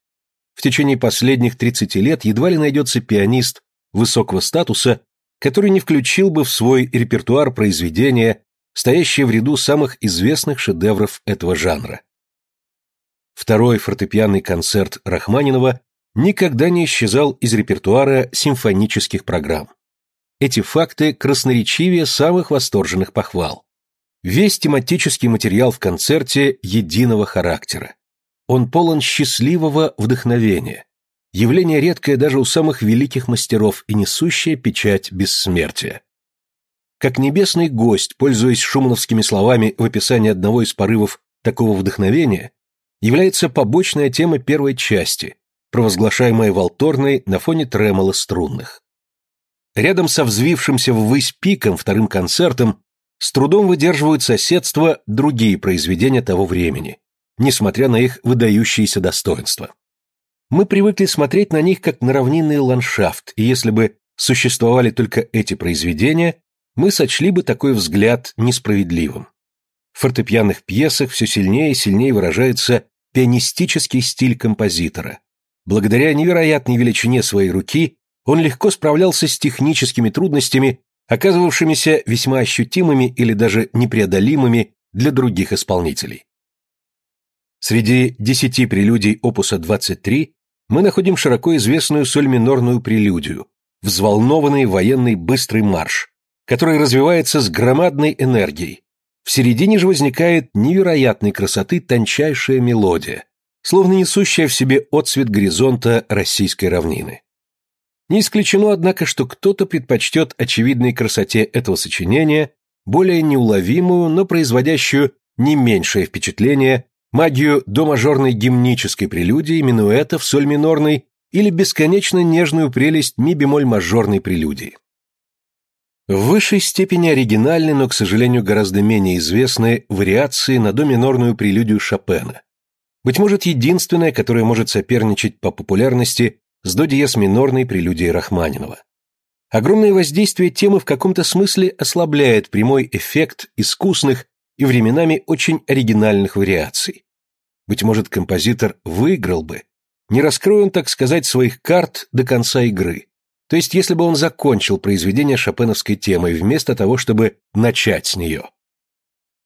В течение последних 30 лет едва ли найдется пианист высокого статуса, который не включил бы в свой репертуар произведения, стоящие в ряду самых известных шедевров этого жанра. Второй фортепианный концерт Рахманинова никогда не исчезал из репертуара симфонических программ. Эти факты красноречивее самых восторженных похвал. Весь тематический материал в концерте единого характера. Он полон счастливого вдохновения, явление редкое даже у самых великих мастеров и несущее печать бессмертия. Как небесный гость, пользуясь шумановскими словами в описании одного из порывов такого вдохновения, является побочная тема первой части, провозглашаемая Волторной на фоне тремола струнных. Рядом со взвившимся ввысь пиком вторым концертом с трудом выдерживают соседство другие произведения того времени, несмотря на их выдающиеся достоинства. Мы привыкли смотреть на них как на равнинный ландшафт, и если бы существовали только эти произведения, мы сочли бы такой взгляд несправедливым. В фортепианных пьесах все сильнее и сильнее выражается пианистический стиль композитора. Благодаря невероятной величине своей руки он легко справлялся с техническими трудностями, оказывавшимися весьма ощутимыми или даже непреодолимыми для других исполнителей. Среди десяти прелюдий опуса 23 мы находим широко известную соль-минорную прелюдию, взволнованный военный быстрый марш, который развивается с громадной энергией. В середине же возникает невероятной красоты тончайшая мелодия, словно несущая в себе отцвет горизонта российской равнины. Не исключено, однако, что кто-то предпочтет очевидной красоте этого сочинения более неуловимую, но производящую не меньшее впечатление магию до мажорной гимнической прелюдии, минуэта в соль минорной или бесконечно нежную прелесть ми-бемоль мажорной прелюдии. В высшей степени оригинальны, но, к сожалению, гораздо менее известны вариации на до минорную прелюдию Шопена. Быть может, единственная, которая может соперничать по популярности с до диез минорной прелюдией Рахманинова. Огромное воздействие темы в каком-то смысле ослабляет прямой эффект искусных и временами очень оригинальных вариаций. Быть может, композитор выиграл бы, не раскроя он, так сказать, своих карт до конца игры. То есть, если бы он закончил произведение шопеновской темой, вместо того, чтобы начать с нее.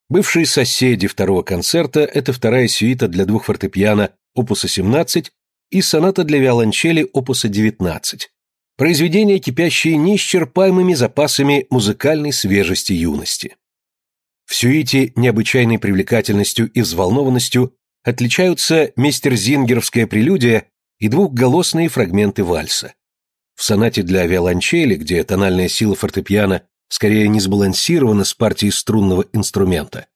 Бывшие соседи второго концерта – это вторая сюита для двух фортепиано опуса 17 и соната для виолончели опуса 19. Произведения, кипящие неисчерпаемыми запасами музыкальной свежести юности. В сюите необычайной привлекательностью и взволнованностью отличаются мистерзингеровская прелюдия и двухголосные фрагменты вальса. В сонате для виолончели, где тональная сила фортепиано скорее не сбалансирована с партией струнного инструмента,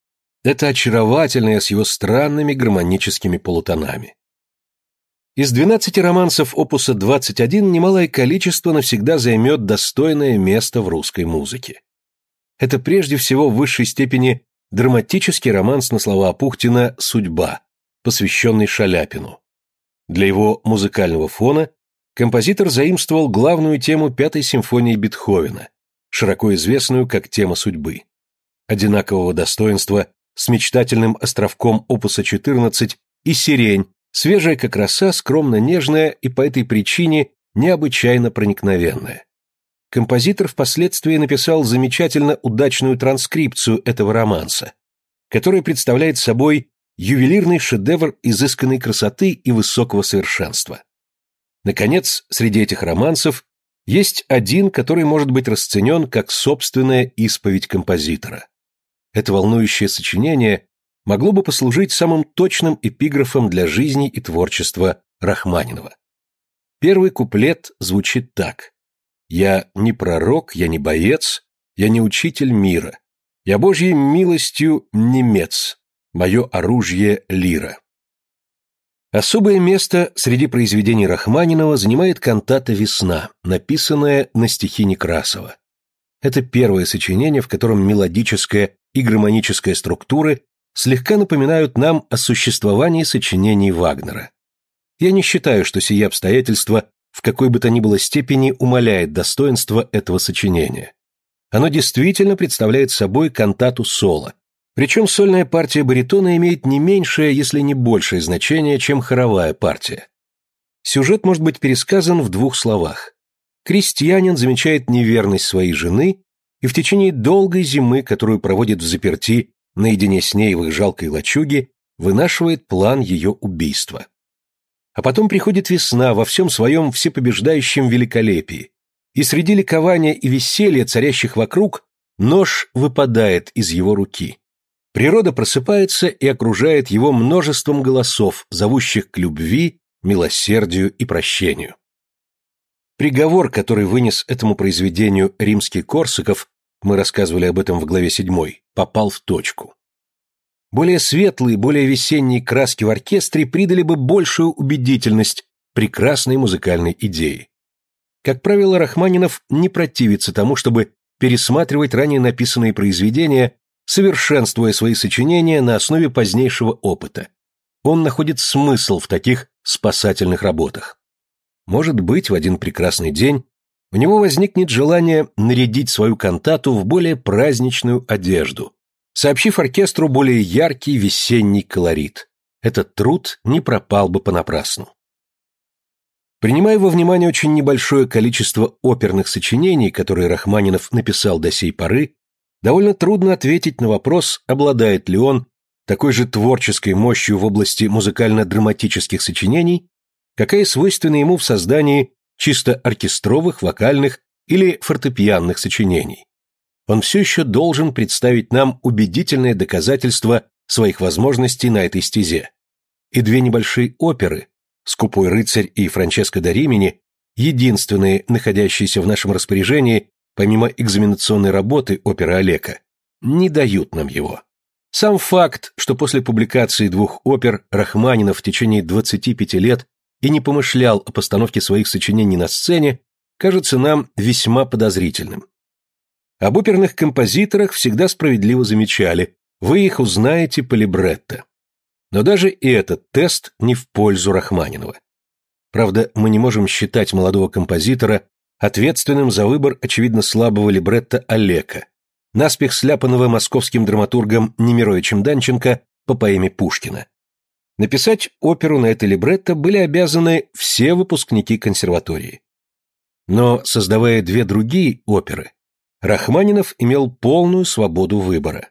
это очаровательное с его странными гармоническими полутонами. Из 12 романсов опуса 21 немалое количество навсегда займет достойное место в русской музыке. Это прежде всего в высшей степени драматический романс на слова Пухтина «Судьба», посвященный Шаляпину. Для его музыкального фона композитор заимствовал главную тему Пятой симфонии Бетховена, широко известную как тема судьбы. Одинакового достоинства с мечтательным островком опуса 14 и сирень, свежая как роса, скромно нежная и по этой причине необычайно проникновенная. Композитор впоследствии написал замечательно удачную транскрипцию этого романса, которая представляет собой ювелирный шедевр изысканной красоты и высокого совершенства. Наконец, среди этих романсов есть один, который может быть расценен как собственная исповедь композитора. Это волнующее сочинение могло бы послужить самым точным эпиграфом для жизни и творчества Рахманинова. Первый куплет звучит так. «Я не пророк, я не боец, я не учитель мира, я Божьей милостью немец, мое оружие лира». Особое место среди произведений Рахманинова занимает кантата «Весна», написанная на стихи Некрасова. Это первое сочинение, в котором мелодическая и гармоническая структуры слегка напоминают нам о существовании сочинений Вагнера. Я не считаю, что сие обстоятельство в какой бы то ни было степени умаляет достоинство этого сочинения. Оно действительно представляет собой кантату соло, причем сольная партия баритона имеет не меньшее, если не большее значение, чем хоровая партия. Сюжет может быть пересказан в двух словах. Крестьянин замечает неверность своей жены и в течение долгой зимы, которую проводит в заперти наедине с ней в их жалкой лачуге, вынашивает план ее убийства. А потом приходит весна во всем своем всепобеждающем великолепии, и среди ликования и веселья, царящих вокруг, нож выпадает из его руки. Природа просыпается и окружает его множеством голосов, зовущих к любви, милосердию и прощению. Приговор, который вынес этому произведению римский Корсаков, мы рассказывали об этом в главе 7, попал в точку. Более светлые, более весенние краски в оркестре придали бы большую убедительность прекрасной музыкальной идее. Как правило, Рахманинов не противится тому, чтобы пересматривать ранее написанные произведения совершенствуя свои сочинения на основе позднейшего опыта. Он находит смысл в таких спасательных работах. Может быть, в один прекрасный день у него возникнет желание нарядить свою кантату в более праздничную одежду, сообщив оркестру более яркий весенний колорит. Этот труд не пропал бы понапрасну. Принимая во внимание очень небольшое количество оперных сочинений, которые Рахманинов написал до сей поры, довольно трудно ответить на вопрос, обладает ли он такой же творческой мощью в области музыкально-драматических сочинений, какая свойственна ему в создании чисто оркестровых, вокальных или фортепианных сочинений. Он все еще должен представить нам убедительное доказательство своих возможностей на этой стезе. И две небольшие оперы «Скупой рыцарь» и «Франческо да Римини» единственные, находящиеся в нашем распоряжении помимо экзаменационной работы оперы Олека, не дают нам его. Сам факт, что после публикации двух опер Рахманинов в течение 25 лет и не помышлял о постановке своих сочинений на сцене, кажется нам весьма подозрительным. Об оперных композиторах всегда справедливо замечали, вы их узнаете по либретто. Но даже и этот тест не в пользу Рахманинова. Правда, мы не можем считать молодого композитора ответственным за выбор очевидно слабого либретто Олека, наспех сляпанного московским драматургом Немировичем Данченко по поэме Пушкина. Написать оперу на это либретто были обязаны все выпускники консерватории. Но, создавая две другие оперы, Рахманинов имел полную свободу выбора.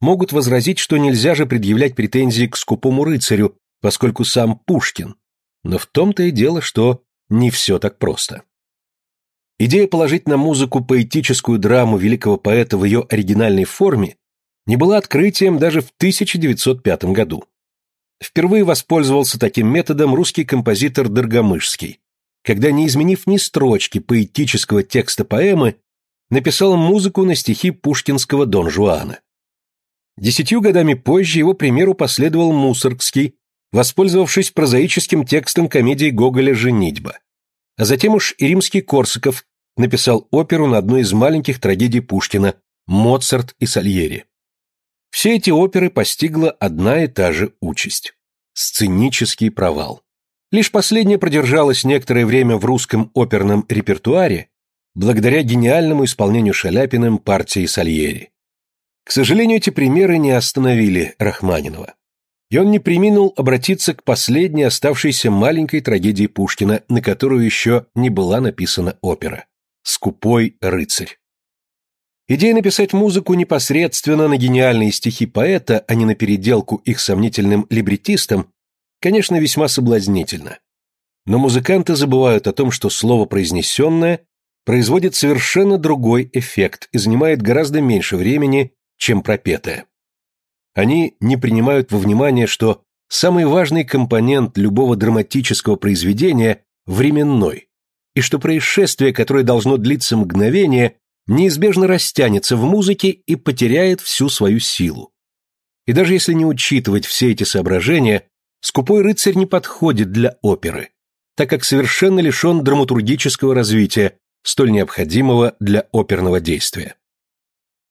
Могут возразить, что нельзя же предъявлять претензии к скупому рыцарю, поскольку сам Пушкин. Но в том-то и дело, что не все так просто. Идея положить на музыку поэтическую драму великого поэта в ее оригинальной форме не была открытием даже в 1905 году. Впервые воспользовался таким методом русский композитор Доргомышский, когда, не изменив ни строчки поэтического текста поэмы, написал музыку на стихи пушкинского Дон Жуана. Десятью годами позже его примеру последовал Мусоргский, воспользовавшись прозаическим текстом комедии Гоголя «Женитьба». А затем уж и римский Корсаков написал оперу на одной из маленьких трагедий Пушкина «Моцарт и Сальери». Все эти оперы постигла одна и та же участь – сценический провал. Лишь последняя продержалась некоторое время в русском оперном репертуаре благодаря гениальному исполнению Шаляпиным партии Сальери. К сожалению, эти примеры не остановили Рахманинова. И он не приминул обратиться к последней оставшейся маленькой трагедии Пушкина, на которую еще не была написана опера. Скупой рыцарь. Идея написать музыку непосредственно на гениальные стихи поэта, а не на переделку их сомнительным либретистам, конечно, весьма соблазнительна. Но музыканты забывают о том, что слово произнесенное производит совершенно другой эффект и занимает гораздо меньше времени, чем пропетое. Они не принимают во внимание, что самый важный компонент любого драматического произведения – временной, и что происшествие, которое должно длиться мгновение, неизбежно растянется в музыке и потеряет всю свою силу. И даже если не учитывать все эти соображения, «Скупой рыцарь» не подходит для оперы, так как совершенно лишен драматургического развития, столь необходимого для оперного действия.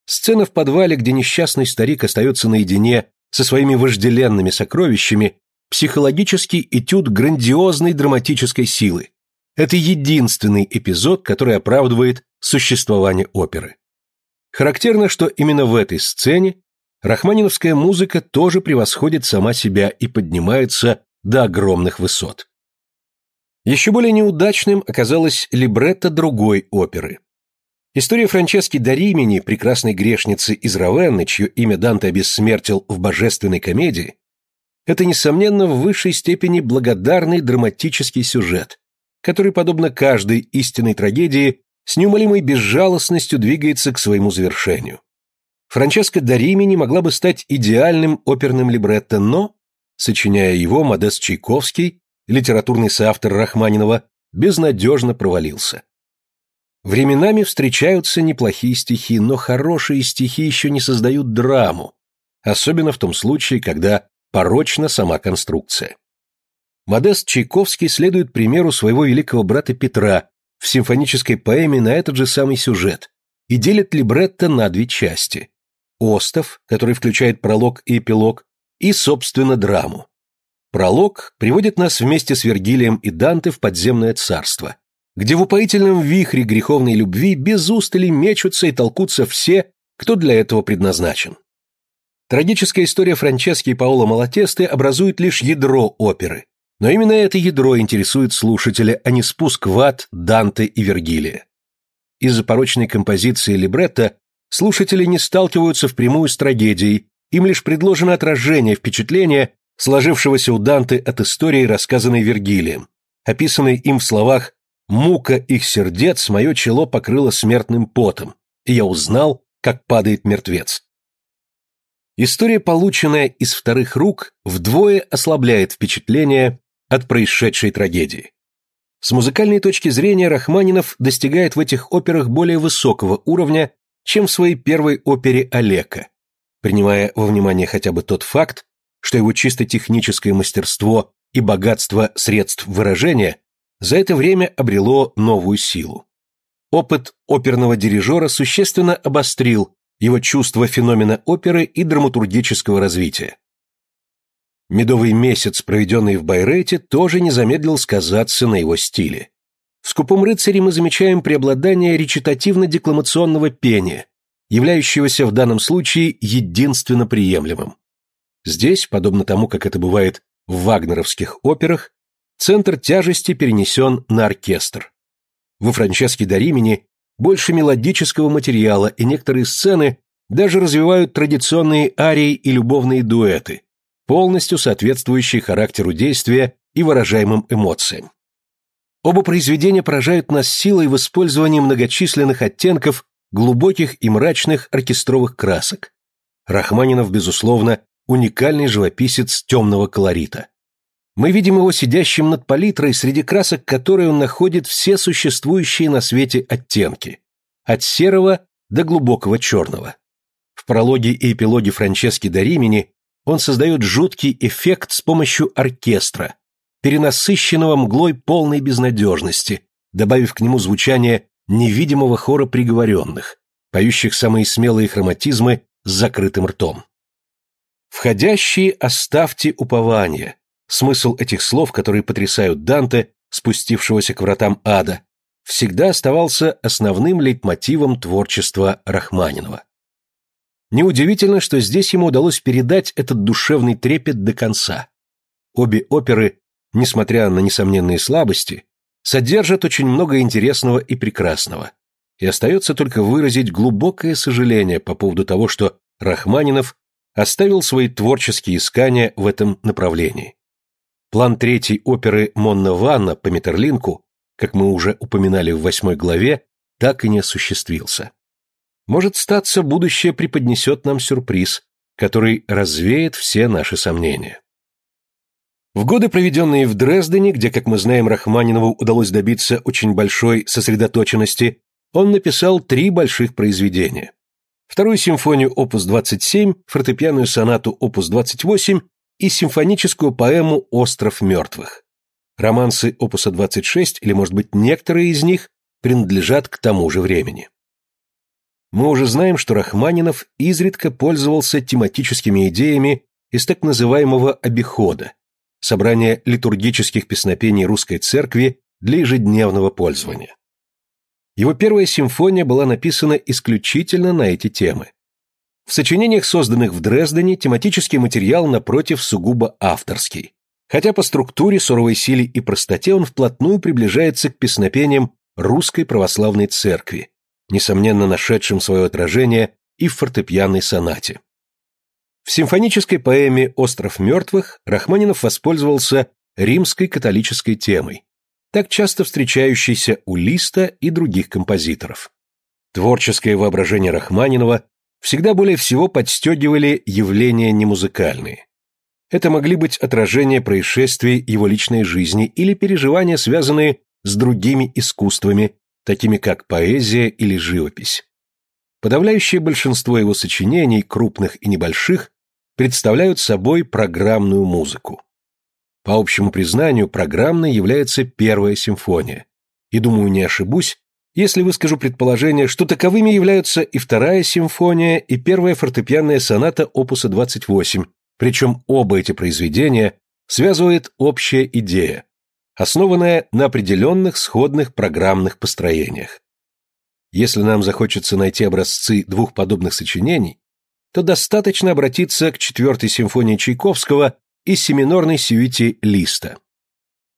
Сцена в подвале, где несчастный старик остается наедине со своими вожделенными сокровищами, психологический этюд грандиозной драматической силы, это единственный эпизод, который оправдывает существование оперы. Характерно, что именно в этой сцене рахманиновская музыка тоже превосходит сама себя и поднимается до огромных высот. Еще более неудачным оказалось либретто другой оперы. История Франчески да Римини, прекрасной грешницы из Равенны, чье имя Данте обессмертил в божественной комедии, это, несомненно, в высшей степени благодарный драматический сюжет, который, подобно каждой истинной трагедии, с неумолимой безжалостностью двигается к своему завершению. Франческа Даримини могла бы стать идеальным оперным либретто, но, сочиняя его, Модест Чайковский, литературный соавтор Рахманинова, безнадежно провалился. Временами встречаются неплохие стихи, но хорошие стихи еще не создают драму, особенно в том случае, когда порочна сама конструкция. Модест Чайковский следует примеру своего великого брата Петра в симфонической поэме на этот же самый сюжет и делит либретто на две части остов, который включает пролог и эпилог, и, собственно, драму. Пролог приводит нас вместе с Вергилием и Данте в подземное царство, где в упоительном вихре греховной любви без устали мечутся и толкутся все, кто для этого предназначен. Трагическая история Франчески и Паоло Малатесты образует лишь ядро оперы, но именно это ядро интересует слушателя, а не спуск в ад Данте и Вергилия. Из-за порочной композиции либретто слушатели не сталкиваются впрямую с трагедией, им лишь предложено отражение впечатления, сложившегося у Данте от истории, рассказанной Вергилием, описанной им в словах «Мука их сердец мое чело покрыло смертным потом, и я узнал, как падает мертвец». История, полученная из вторых рук, вдвое ослабляет впечатление от происшедшей трагедии. С музыкальной точки зрения Рахманинов достигает в этих операх более высокого уровня, чем в своей первой опере «Олека», принимая во внимание хотя бы тот факт, что его чисто техническое мастерство и богатство средств выражения за это время обрело новую силу. Опыт оперного дирижера существенно обострил его чувство феномена оперы и драматургического развития. Медовый месяц, проведенный в Байрете, тоже не замедлил сказаться на его стиле. В «Скупом рыцаре» мы замечаем преобладание речитативно-декламационного пения, являющегося в данном случае единственно приемлемым. Здесь, подобно тому, как это бывает в вагнеровских операх, центр тяжести перенесен на оркестр. Во Франческе да Римини больше мелодического материала, и некоторые сцены даже развивают традиционные арии и любовные дуэты, полностью соответствующие характеру действия и выражаемым эмоциям. Оба произведения поражают нас силой в использовании многочисленных оттенков глубоких и мрачных оркестровых красок. Рахманинов, безусловно, уникальный живописец темного колорита. Мы видим его сидящим над палитрой, среди красок которой он находит все существующие на свете оттенки. От серого до глубокого черного. В прологе и эпилоге Франчески да Римини он создает жуткий эффект с помощью оркестра, перенасыщенного мглой полной безнадежности, добавив к нему звучание невидимого хора приговоренных, поющих самые смелые хроматизмы с закрытым ртом. «Входящие оставьте упование», смысл этих слов, которые потрясают Данте, спустившегося к вратам ада, всегда оставался основным лейтмотивом творчества Рахманинова. Неудивительно, что здесь ему удалось передать этот душевный трепет до конца. Обе оперы несмотря на несомненные слабости, содержат очень много интересного и прекрасного. И остается только выразить глубокое сожаление по поводу того, что Рахманинов оставил свои творческие искания в этом направлении. План третьей оперы «Монна Ванна» по Метерлинку, как мы уже упоминали в восьмой главе, так и не осуществился. Может статься, будущее преподнесет нам сюрприз, который развеет все наши сомнения. В годы, проведенные в Дрездене, где, как мы знаем, Рахманинову удалось добиться очень большой сосредоточенности, он написал три больших произведения. Вторую симфонию опус 27, фортепианную сонату опус 28 и симфоническую поэму «Остров мертвых». Романсы опуса 26, или, может быть, некоторые из них, принадлежат к тому же времени. Мы уже знаем, что Рахманинов изредка пользовался тематическими идеями из так называемого «обихода», собрание литургических песнопений русской церкви для ежедневного пользования. Его первая симфония была написана исключительно на эти темы. В сочинениях, созданных в Дрездене, тематический материал, напротив, сугубо авторский. Хотя по структуре, суровой силе и простоте он вплотную приближается к песнопениям русской православной церкви, несомненно нашедшим свое отражение и в фортепианной сонате. В симфонической поэме «Остров мертвых» Рахманинов воспользовался римской католической темой, так часто встречающейся у Листа и других композиторов. Творческое воображение Рахманинова всегда более всего подстегивали явления немузыкальные. Это могли быть отражения происшествий его личной жизни или переживания, связанные с другими искусствами, такими как поэзия или живопись. Подавляющее большинство его сочинений, крупных и небольших, представляют собой программную музыку. По общему признанию, программной является первая симфония. И думаю, не ошибусь, если выскажу предположение, что таковыми являются и вторая симфония, и первая фортепианная соната опуса 28, причем оба эти произведения связывает общая идея, основанная на определенных сходных программных построениях. Если нам захочется найти образцы двух подобных сочинений, то достаточно обратиться к четвертой симфонии Чайковского и семинорной сюите Листа.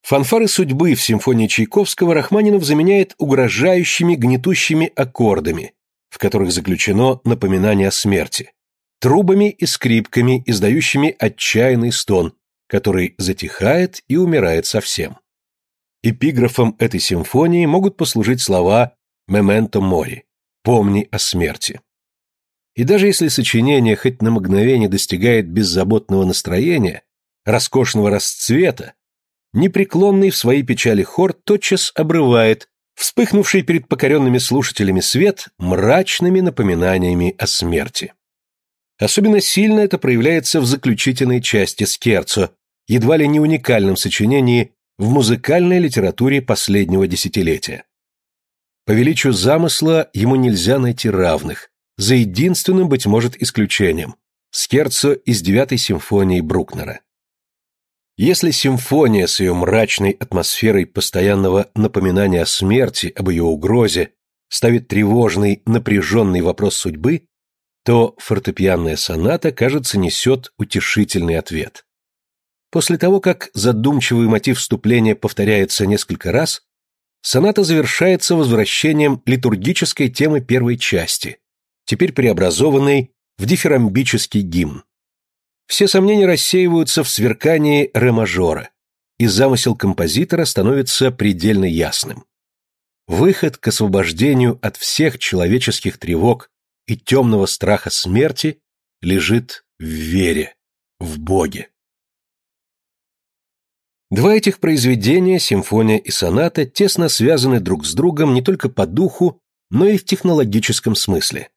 Фанфары судьбы в симфонии Чайковского Рахманинов заменяет угрожающими гнетущими аккордами, в которых заключено напоминание о смерти, трубами и скрипками, издающими отчаянный стон, который затихает и умирает совсем. Эпиграфом этой симфонии могут послужить слова «Мементо мори» – «Помни о смерти». И даже если сочинение хоть на мгновение достигает беззаботного настроения, роскошного расцвета, непреклонный в своей печали хор тотчас обрывает вспыхнувший перед покоренными слушателями свет мрачными напоминаниями о смерти. Особенно сильно это проявляется в заключительной части скерцо, едва ли не уникальном сочинении в музыкальной литературе последнего десятилетия. По величию замысла ему нельзя найти равных, за единственным, быть может, исключением – скерцо из девятой симфонии Брукнера. Если симфония с ее мрачной атмосферой постоянного напоминания о смерти, об ее угрозе, ставит тревожный, напряженный вопрос судьбы, то фортепианная соната, кажется, несет утешительный ответ. После того, как задумчивый мотив вступления повторяется несколько раз, соната завершается возвращением литургической темы первой части, теперь преобразованной в дифирамбический гимн. Все сомнения рассеиваются в сверкании ре-мажора, и замысел композитора становится предельно ясным. Выход к освобождению от всех человеческих тревог и темного страха смерти лежит в вере, в Боге. Два этих произведения, симфония и соната, тесно связаны друг с другом не только по духу, но и в технологическом смысле.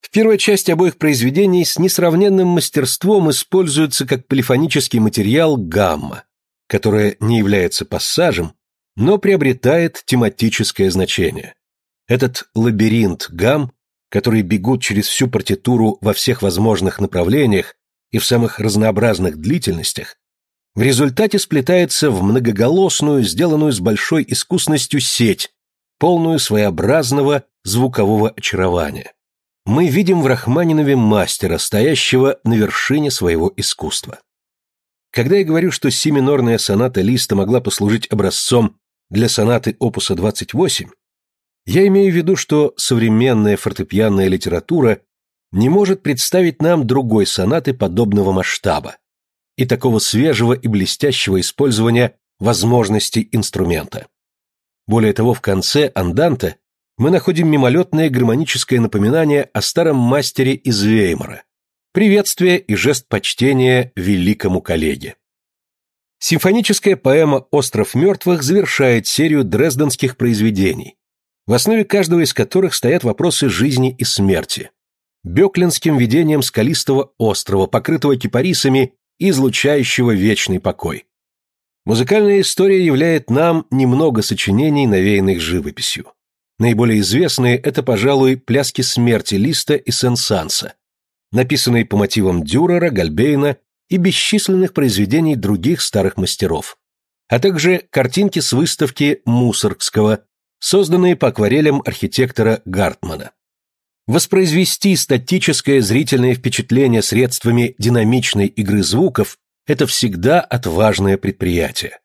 В первой части обоих произведений с несравненным мастерством используется как полифонический материал гамма, которая не является пассажем, но приобретает тематическое значение. Этот лабиринт гамм, которые бегут через всю партитуру во всех возможных направлениях и в самых разнообразных длительностях, в результате сплетается в многоголосную, сделанную с большой искусностью сеть, полную своеобразного звукового очарования мы видим в Рахманинове мастера, стоящего на вершине своего искусства. Когда я говорю, что си-минорная соната Листа могла послужить образцом для сонаты опуса 28, я имею в виду, что современная фортепианная литература не может представить нам другой сонаты подобного масштаба и такого свежего и блестящего использования возможностей инструмента. Более того, в конце анданта мы находим мимолетное гармоническое напоминание о старом мастере из Веймара, приветствие и жест почтения великому коллеге. Симфоническая поэма «Остров мертвых» завершает серию дрезденских произведений, в основе каждого из которых стоят вопросы жизни и смерти. Беклинским видением скалистого острова, покрытого кипарисами излучающего вечный покой. Музыкальная история являет нам немного сочинений, навеянных живописью. Наиболее известные – это, пожалуй, «Пляски смерти» Листа и Сен-Санса, написанные по мотивам Дюрера, Гальбейна и бесчисленных произведений других старых мастеров, а также картинки с выставки Мусоргского, созданные по акварелям архитектора Гартмана. Воспроизвести статическое зрительное впечатление средствами динамичной игры звуков – это всегда отважное предприятие.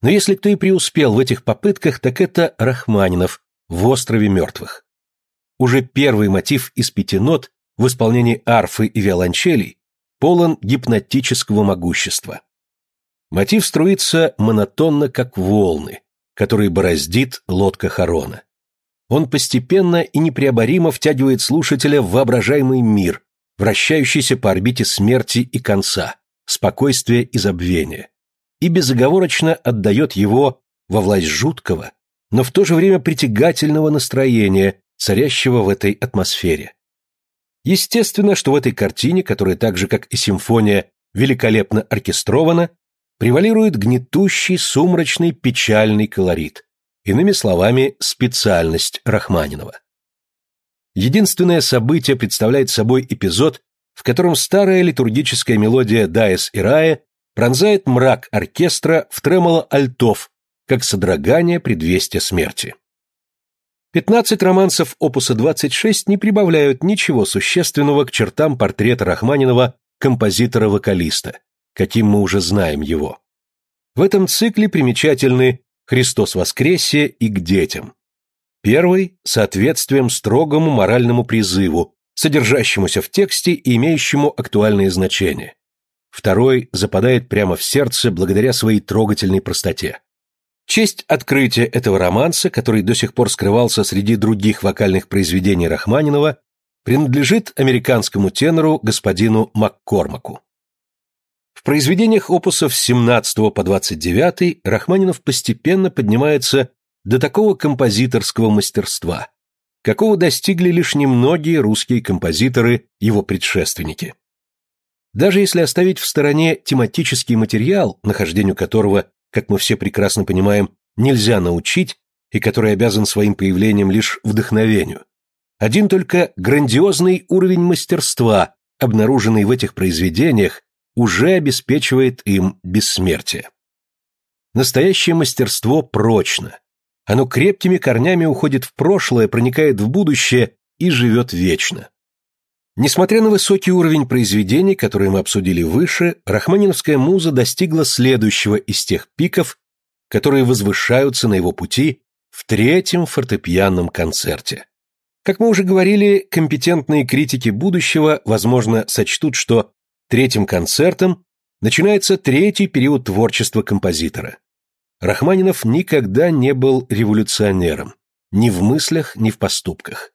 Но если кто и преуспел в этих попытках, так это Рахманинов, в острове мертвых. Уже первый мотив из пяти нот в исполнении арфы и виолончелей полон гипнотического могущества. Мотив струится монотонно, как волны, которые бороздит лодка Харона. Он постепенно и непреоборимо втягивает слушателя в воображаемый мир, вращающийся по орбите смерти и конца, спокойствия и забвения, и безоговорочно отдает его во власть жуткого, но в то же время притягательного настроения, царящего в этой атмосфере. Естественно, что в этой картине, которая так же, как и симфония, великолепно оркестрована, превалирует гнетущий, сумрачный, печальный колорит. Иными словами, специальность Рахманинова. Единственное событие представляет собой эпизод, в котором старая литургическая мелодия «Дайес и Рая» пронзает мрак оркестра в тремоло альтов, как содрогание предвестия смерти. Пятнадцать романсов опуса 26 не прибавляют ничего существенного к чертам портрета Рахманинова композитора-вокалиста, каким мы уже знаем его. В этом цикле примечательны «Христос воскресе» и «К детям». Первый – соответствием строгому моральному призыву, содержащемуся в тексте и имеющему актуальное значение. Второй западает прямо в сердце благодаря своей трогательной простоте. Честь открытия этого романса, который до сих пор скрывался среди других вокальных произведений Рахманинова, принадлежит американскому тенору господину Маккормаку. В произведениях опусов с 17 по 29 Рахманинов постепенно поднимается до такого композиторского мастерства, какого достигли лишь немногие русские композиторы, его предшественники. Даже если оставить в стороне тематический материал, нахождению которого, как мы все прекрасно понимаем, нельзя научить и который обязан своим появлением лишь вдохновению, один только грандиозный уровень мастерства, обнаруженный в этих произведениях, уже обеспечивает им бессмертие. Настоящее мастерство прочно. Оно крепкими корнями уходит в прошлое, проникает в будущее и живет вечно. Несмотря на высокий уровень произведений, которые мы обсудили выше, рахманиновская муза достигла следующего из тех пиков, которые возвышаются на его пути в третьем фортепианном концерте. Как мы уже говорили, компетентные критики будущего, возможно, сочтут, что третьим концертом начинается третий период творчества композитора. Рахманинов никогда не был революционером, ни в мыслях, ни в поступках.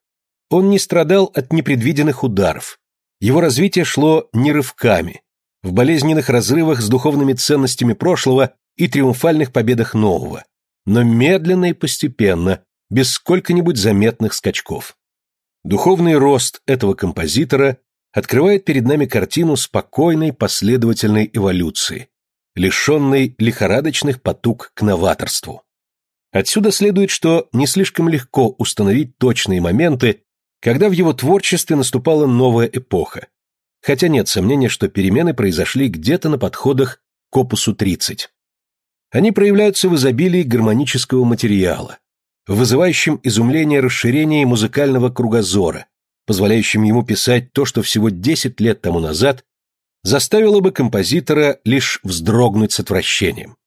Он не страдал от непредвиденных ударов. Его развитие шло не рывками, в болезненных разрывах с духовными ценностями прошлого и триумфальных победах нового, но медленно и постепенно, без сколько-нибудь заметных скачков. Духовный рост этого композитора открывает перед нами картину спокойной последовательной эволюции, лишенной лихорадочных потуг к новаторству. Отсюда следует, что не слишком легко установить точные моменты, когда в его творчестве наступала новая эпоха, хотя нет сомнения, что перемены произошли где-то на подходах к опусу 30. Они проявляются в изобилии гармонического материала, вызывающим изумление расширении музыкального кругозора, позволяющим ему писать то, что всего 10 лет тому назад заставило бы композитора лишь вздрогнуть с отвращением.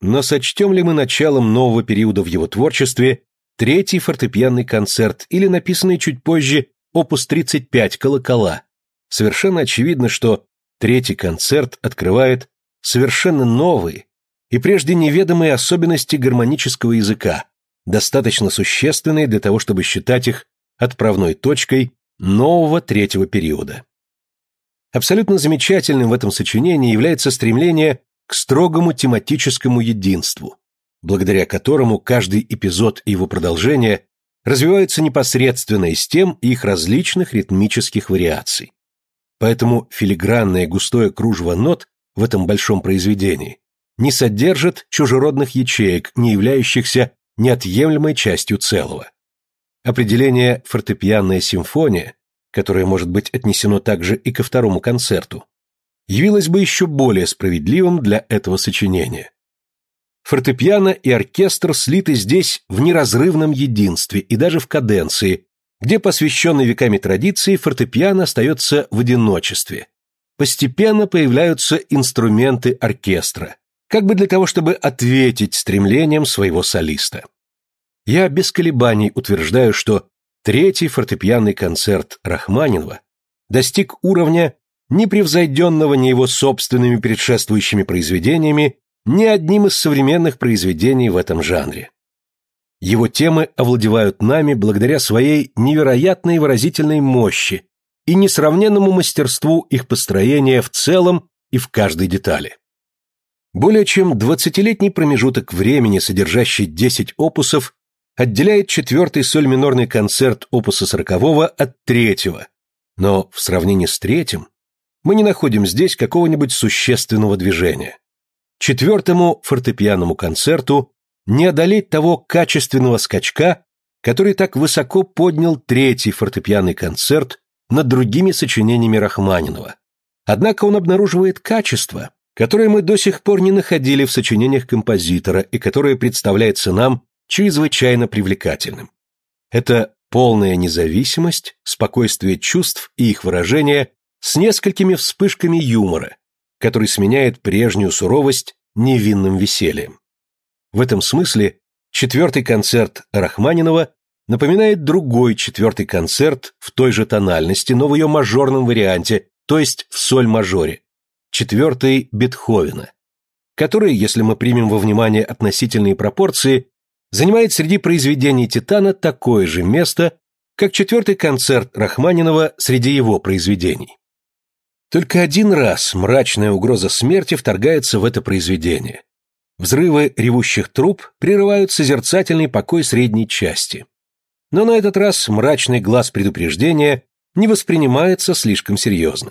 Но сочтем ли мы началом нового периода в его творчестве третий фортепианный концерт или написанный чуть позже опус 35 «Колокола», совершенно очевидно, что третий концерт открывает совершенно новые и прежде неведомые особенности гармонического языка, достаточно существенные для того, чтобы считать их отправной точкой нового третьего периода. Абсолютно замечательным в этом сочинении является стремление к строгому тематическому единству, благодаря которому каждый эпизод и его продолжение развиваются непосредственно из тем их различных ритмических вариаций. Поэтому филигранное густое кружево нот в этом большом произведении не содержит чужеродных ячеек, не являющихся неотъемлемой частью целого. Определение «фортепианная симфония», которое может быть отнесено также и ко второму концерту, явилось бы еще более справедливым для этого сочинения. Фортепиано и оркестр слиты здесь в неразрывном единстве и даже в каденции, где посвященный веками традиции фортепиано остается в одиночестве. Постепенно появляются инструменты оркестра, как бы для того, чтобы ответить стремлениям своего солиста. Я без колебаний утверждаю, что третий фортепианный концерт Рахманинова достиг уровня, непревзойденного ни его собственными предшествующими произведениями, ни одним из современных произведений в этом жанре. Его темы овладевают нами благодаря своей невероятной выразительной мощи и несравненному мастерству их построения в целом и в каждой детали. Более чем двадцатилетний промежуток времени, содержащий десять опусов, отделяет четвертый соль-минорный концерт опуса сорокового от третьего, но в сравнении с третьим мы не находим здесь какого-нибудь существенного движения. Четвертому фортепианному концерту не одолеть того качественного скачка, который так высоко поднял третий фортепианный концерт над другими сочинениями Рахманинова. Однако он обнаруживает качество, которое мы до сих пор не находили в сочинениях композитора и которое представляется нам чрезвычайно привлекательным. Это полная независимость, спокойствие чувств и их выражение с несколькими вспышками юмора, который сменяет прежнюю суровость невинным весельем. В этом смысле четвертый концерт Рахманинова напоминает другой четвертый концерт в той же тональности, но в ее мажорном варианте, то есть в соль-мажоре, четвертый Бетховена, который, если мы примем во внимание относительные пропорции, занимает среди произведений Титана такое же место, как четвертый концерт Рахманинова среди его произведений. Только один раз мрачная угроза смерти вторгается в это произведение. Взрывы ревущих труб прерывают созерцательный покой средней части. Но на этот раз мрачный глаз предупреждения не воспринимается слишком серьезно.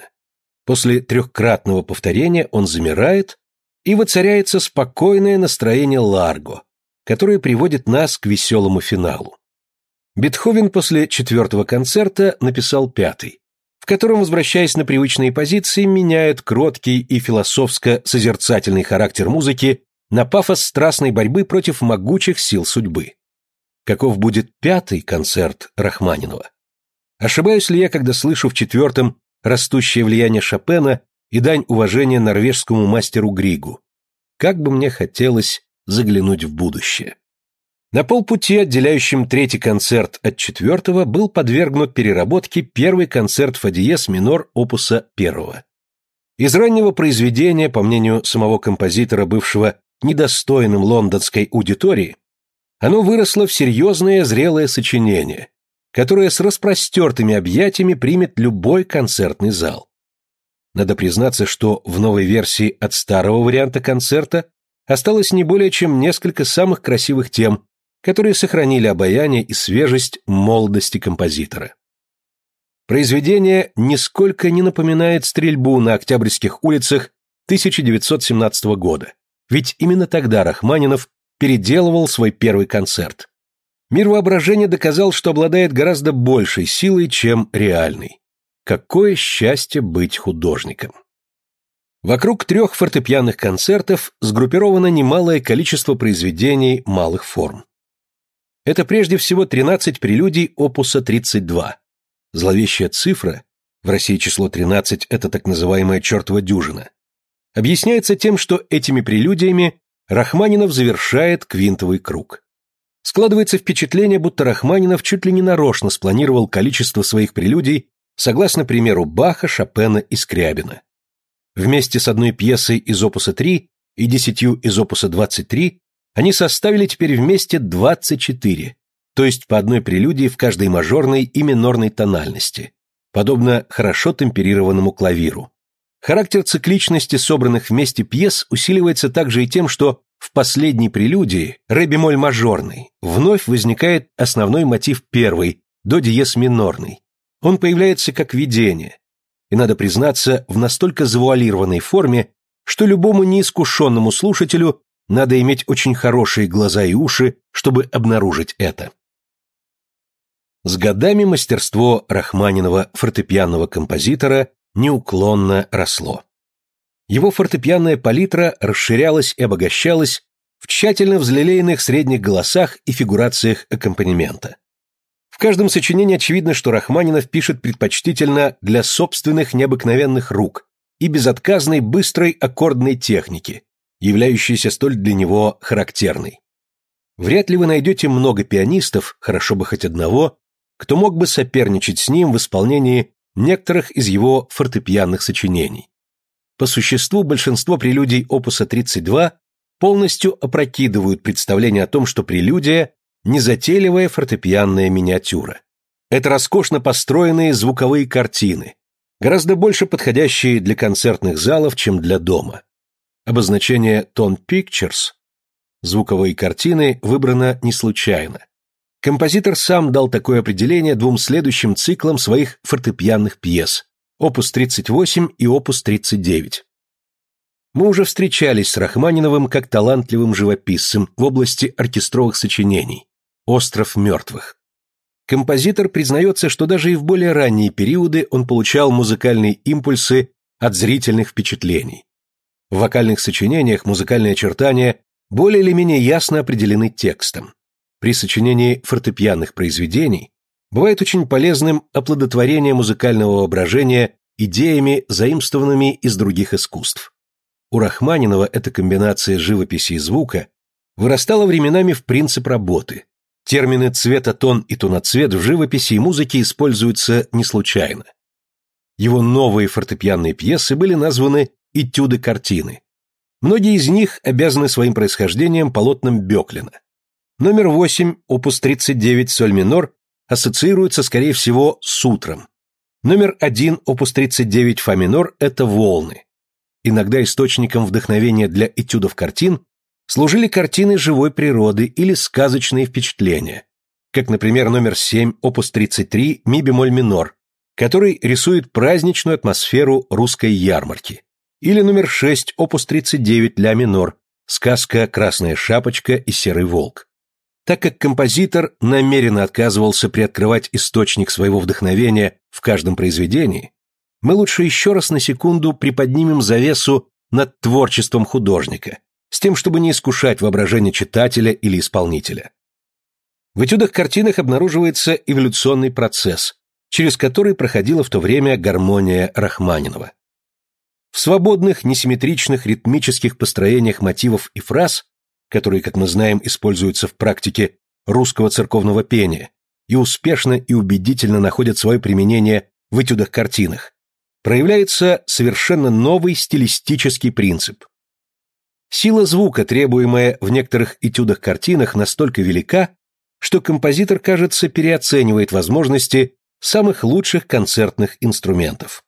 После трехкратного повторения он замирает, и воцаряется спокойное настроение Ларго, которое приводит нас к веселому финалу. Бетховен после четвертого концерта написал пятый, в котором, возвращаясь на привычные позиции, меняет кроткий и философско-созерцательный характер музыки на пафос страстной борьбы против могучих сил судьбы. Каков будет пятый концерт Рахманинова? Ошибаюсь ли я, когда слышу в четвертом растущее влияние Шопена и дань уважения норвежскому мастеру Григу. Как бы мне хотелось заглянуть в будущее. На полпути, отделяющем третий концерт от четвертого, был подвергнут переработке первый концерт Фадиес минор опуса первого. Из раннего произведения, по мнению самого композитора, бывшего недостойным лондонской аудитории, оно выросло в серьезное зрелое сочинение, которое с распростертыми объятиями примет любой концертный зал. Надо признаться, что в новой версии от старого варианта концерта осталось не более чем несколько самых красивых тем, которые сохранили обаяние и свежесть молодости композитора. Произведение нисколько не напоминает стрельбу на Октябрьских улицах 1917 года, ведь именно тогда Рахманинов переделывал свой первый концерт. Мир воображения доказал, что обладает гораздо большей силой, чем реальный. Какое счастье быть художником! Вокруг трех фортепианных концертов сгруппировано немалое количество произведений малых форм. Это прежде всего 13 прелюдий опуса 32. Зловещая цифра, в России число 13 – это так называемая чертова дюжина, объясняется тем, что этими прелюдиями Рахманинов завершает квинтовый круг. Складывается впечатление, будто Рахманинов чуть ли не нарочно спланировал количество своих прелюдий согласно примеру Баха, Шопена и Скрябина. Вместе с одной пьесой из опуса 3 и десятью из опуса 23 они составили теперь вместе 24, то есть по одной прелюдии в каждой мажорной и минорной тональности, подобно хорошо темперированному клавиру. Характер цикличности собранных вместе пьес усиливается также и тем, что в последней прелюдии, ре бемоль мажорный, вновь возникает основной мотив первый, до диез минорный. Он появляется как видение, и, надо признаться, в настолько завуалированной форме, что любому неискушенному слушателю надо иметь очень хорошие глаза и уши, чтобы обнаружить это. С годами мастерство Рахманинова фортепианного композитора неуклонно росло. Его фортепианная палитра расширялась и обогащалась в тщательно взлелеянных средних голосах и фигурациях аккомпанемента. В каждом сочинении очевидно, что Рахманинов пишет предпочтительно для собственных необыкновенных рук и безотказной быстрой аккордной техники, являющейся столь для него характерной. Вряд ли вы найдете много пианистов, хорошо бы хоть одного, кто мог бы соперничать с ним в исполнении некоторых из его фортепианных сочинений. По существу большинство прелюдий опуса 32 полностью опрокидывают представление о том, что прелюдия незатейливая фортепианная миниатюра. Это роскошно построенные звуковые картины, гораздо больше подходящие для концертных залов, чем для дома. Обозначение «Tone Pictures» звуковые картины выбрано не случайно. Композитор сам дал такое определение двум следующим циклам своих фортепианных пьес опус 38 и опус 39. Мы уже встречались с Рахманиновым как талантливым живописцем в области оркестровых сочинений «Остров мертвых». Композитор признается, что даже и в более ранние периоды он получал музыкальные импульсы от зрительных впечатлений. В вокальных сочинениях музыкальные очертания более или менее ясно определены текстом. При сочинении фортепианных произведений бывает очень полезным оплодотворение музыкального воображения идеями, заимствованными из других искусств. У Рахманинова эта комбинация живописи и звука вырастала временами в принцип работы. Термины цветотон и тоноцвет в живописи и музыке используются не случайно. Его новые фортепианные пьесы были названы «Этюды картины». Многие из них обязаны своим происхождением полотнам Беклина. Номер 8, опус 39, соль минор, ассоциируется, скорее всего, с утром. Номер один, опус 39, фа минор – это волны. Иногда источником вдохновения для этюдов картин служили картины живой природы или сказочные впечатления, как, например, номер 7, опус 33, ми бемоль минор, который рисует праздничную атмосферу русской ярмарки, или номер 6, опус 39, ля минор, сказка «Красная шапочка» и «Серый волк». Так как композитор намеренно отказывался приоткрывать источник своего вдохновения в каждом произведении, мы лучше еще раз на секунду приподнимем завесу над творчеством художника, с тем, чтобы не искушать воображение читателя или исполнителя. В этюдах-картинах обнаруживается эволюционный процесс, через который проходила в то время гармония Рахманинова. В свободных, несимметричных ритмических построениях мотивов и фраз которые, как мы знаем, используются в практике русского церковного пения и успешно и убедительно находят свое применение в этюдах-картинах, проявляется совершенно новый стилистический принцип. Сила звука, требуемая в некоторых этюдах-картинах, настолько велика, что композитор, кажется, переоценивает возможности самых лучших концертных инструментов.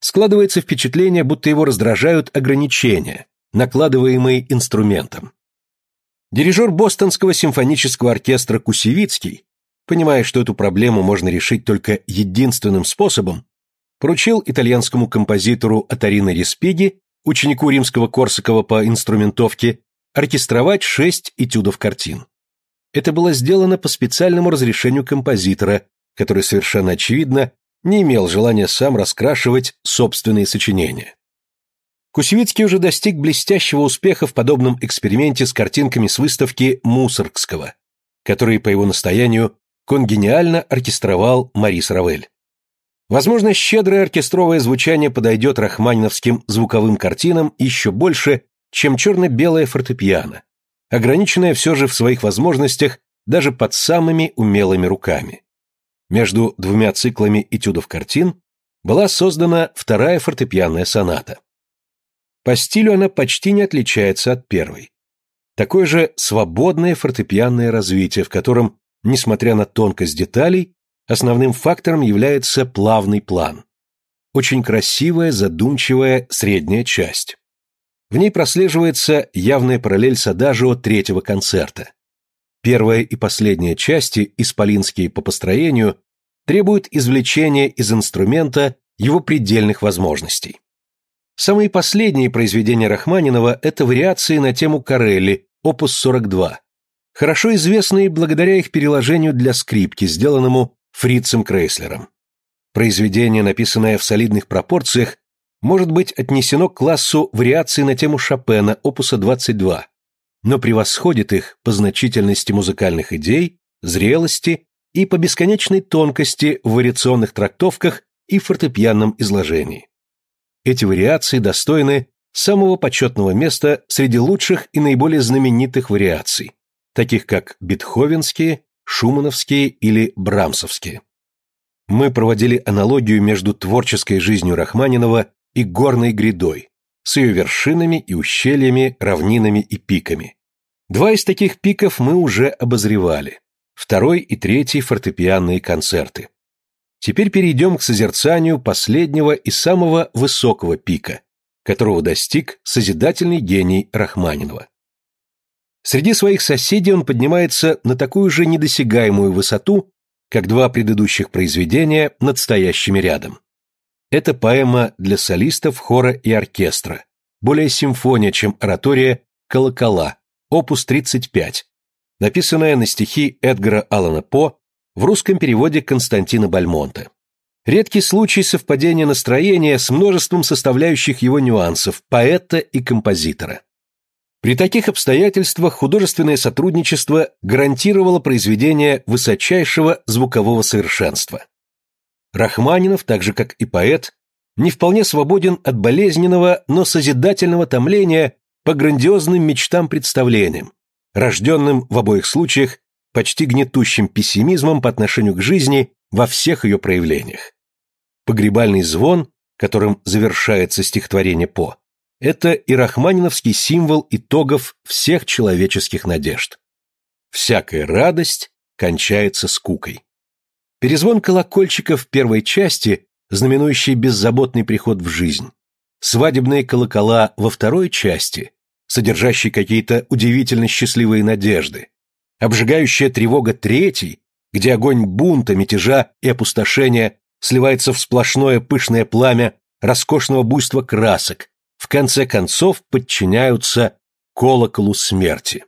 Складывается впечатление, будто его раздражают ограничения, накладываемые инструментом. Дирижер Бостонского симфонического оркестра Кусевицкий, понимая, что эту проблему можно решить только единственным способом, поручил итальянскому композитору Атарино Респиги, ученику римского Корсакова по инструментовке, оркестровать шесть этюдов картин. Это было сделано по специальному разрешению композитора, который совершенно очевидно не имел желания сам раскрашивать собственные сочинения. Кусевицкий уже достиг блестящего успеха в подобном эксперименте с картинками с выставки Мусоргского, который по его настоянию конгениально оркестровал Марис Равель. Возможно, щедрое оркестровое звучание подойдет рахманиновским звуковым картинам еще больше, чем черно-белое фортепиано, ограниченное все же в своих возможностях даже под самыми умелыми руками. Между двумя циклами этюдов картин была создана вторая фортепианная соната. По стилю она почти не отличается от первой. Такое же свободное фортепианное развитие, в котором, несмотря на тонкость деталей, основным фактором является плавный план. Очень красивая, задумчивая средняя часть. В ней прослеживается явная параллель с адажио третьего концерта. Первая и последняя части, исполинские по построению, требуют извлечения из инструмента его предельных возможностей. Самые последние произведения Рахманинова – это вариации на тему Карелли, опус 42, хорошо известные благодаря их переложению для скрипки, сделанному Фрицем Крейслером. Произведение, написанное в солидных пропорциях, может быть отнесено к классу вариаций на тему Шопена, опуса 22, но превосходит их по значительности музыкальных идей, зрелости и по бесконечной тонкости в вариационных трактовках и фортепианном изложении. Эти вариации достойны самого почетного места среди лучших и наиболее знаменитых вариаций, таких как бетховенские, шумановские или брамсовские. Мы проводили аналогию между творческой жизнью Рахманинова и горной грядой, с ее вершинами и ущельями, равнинами и пиками. Два из таких пиков мы уже обозревали. Второй и третий фортепианные концерты. Теперь перейдем к созерцанию последнего и самого высокого пика, которого достиг созидательный гений Рахманинова. Среди своих соседей он поднимается на такую же недосягаемую высоту, как два предыдущих произведения над стоящими рядом. Это поэма для солистов, хора и оркестра, более симфония, чем оратория «Колокола», опус 35, написанная на стихи Эдгара Аллана По в русском переводе Константина Бальмонта. Редкий случай совпадения настроения с множеством составляющих его нюансов поэта и композитора. При таких обстоятельствах художественное сотрудничество гарантировало произведение высочайшего звукового совершенства. Рахманинов, так же как и поэт, не вполне свободен от болезненного, но созидательного томления по грандиозным мечтам-представлениям, рожденным в обоих случаях почти гнетущим пессимизмом по отношению к жизни во всех ее проявлениях. Погребальный звон, которым завершается стихотворение По, это и рахманиновский символ итогов всех человеческих надежд. Всякая радость кончается скукой. Перезвон колокольчиков первой части, знаменующий беззаботный приход в жизнь. Свадебные колокола во второй части, содержащие какие-то удивительно счастливые надежды. Обжигающая тревога третьей, где огонь бунта, мятежа и опустошения сливается в сплошное пышное пламя роскошного буйства красок, в конце концов подчиняются колоколу смерти.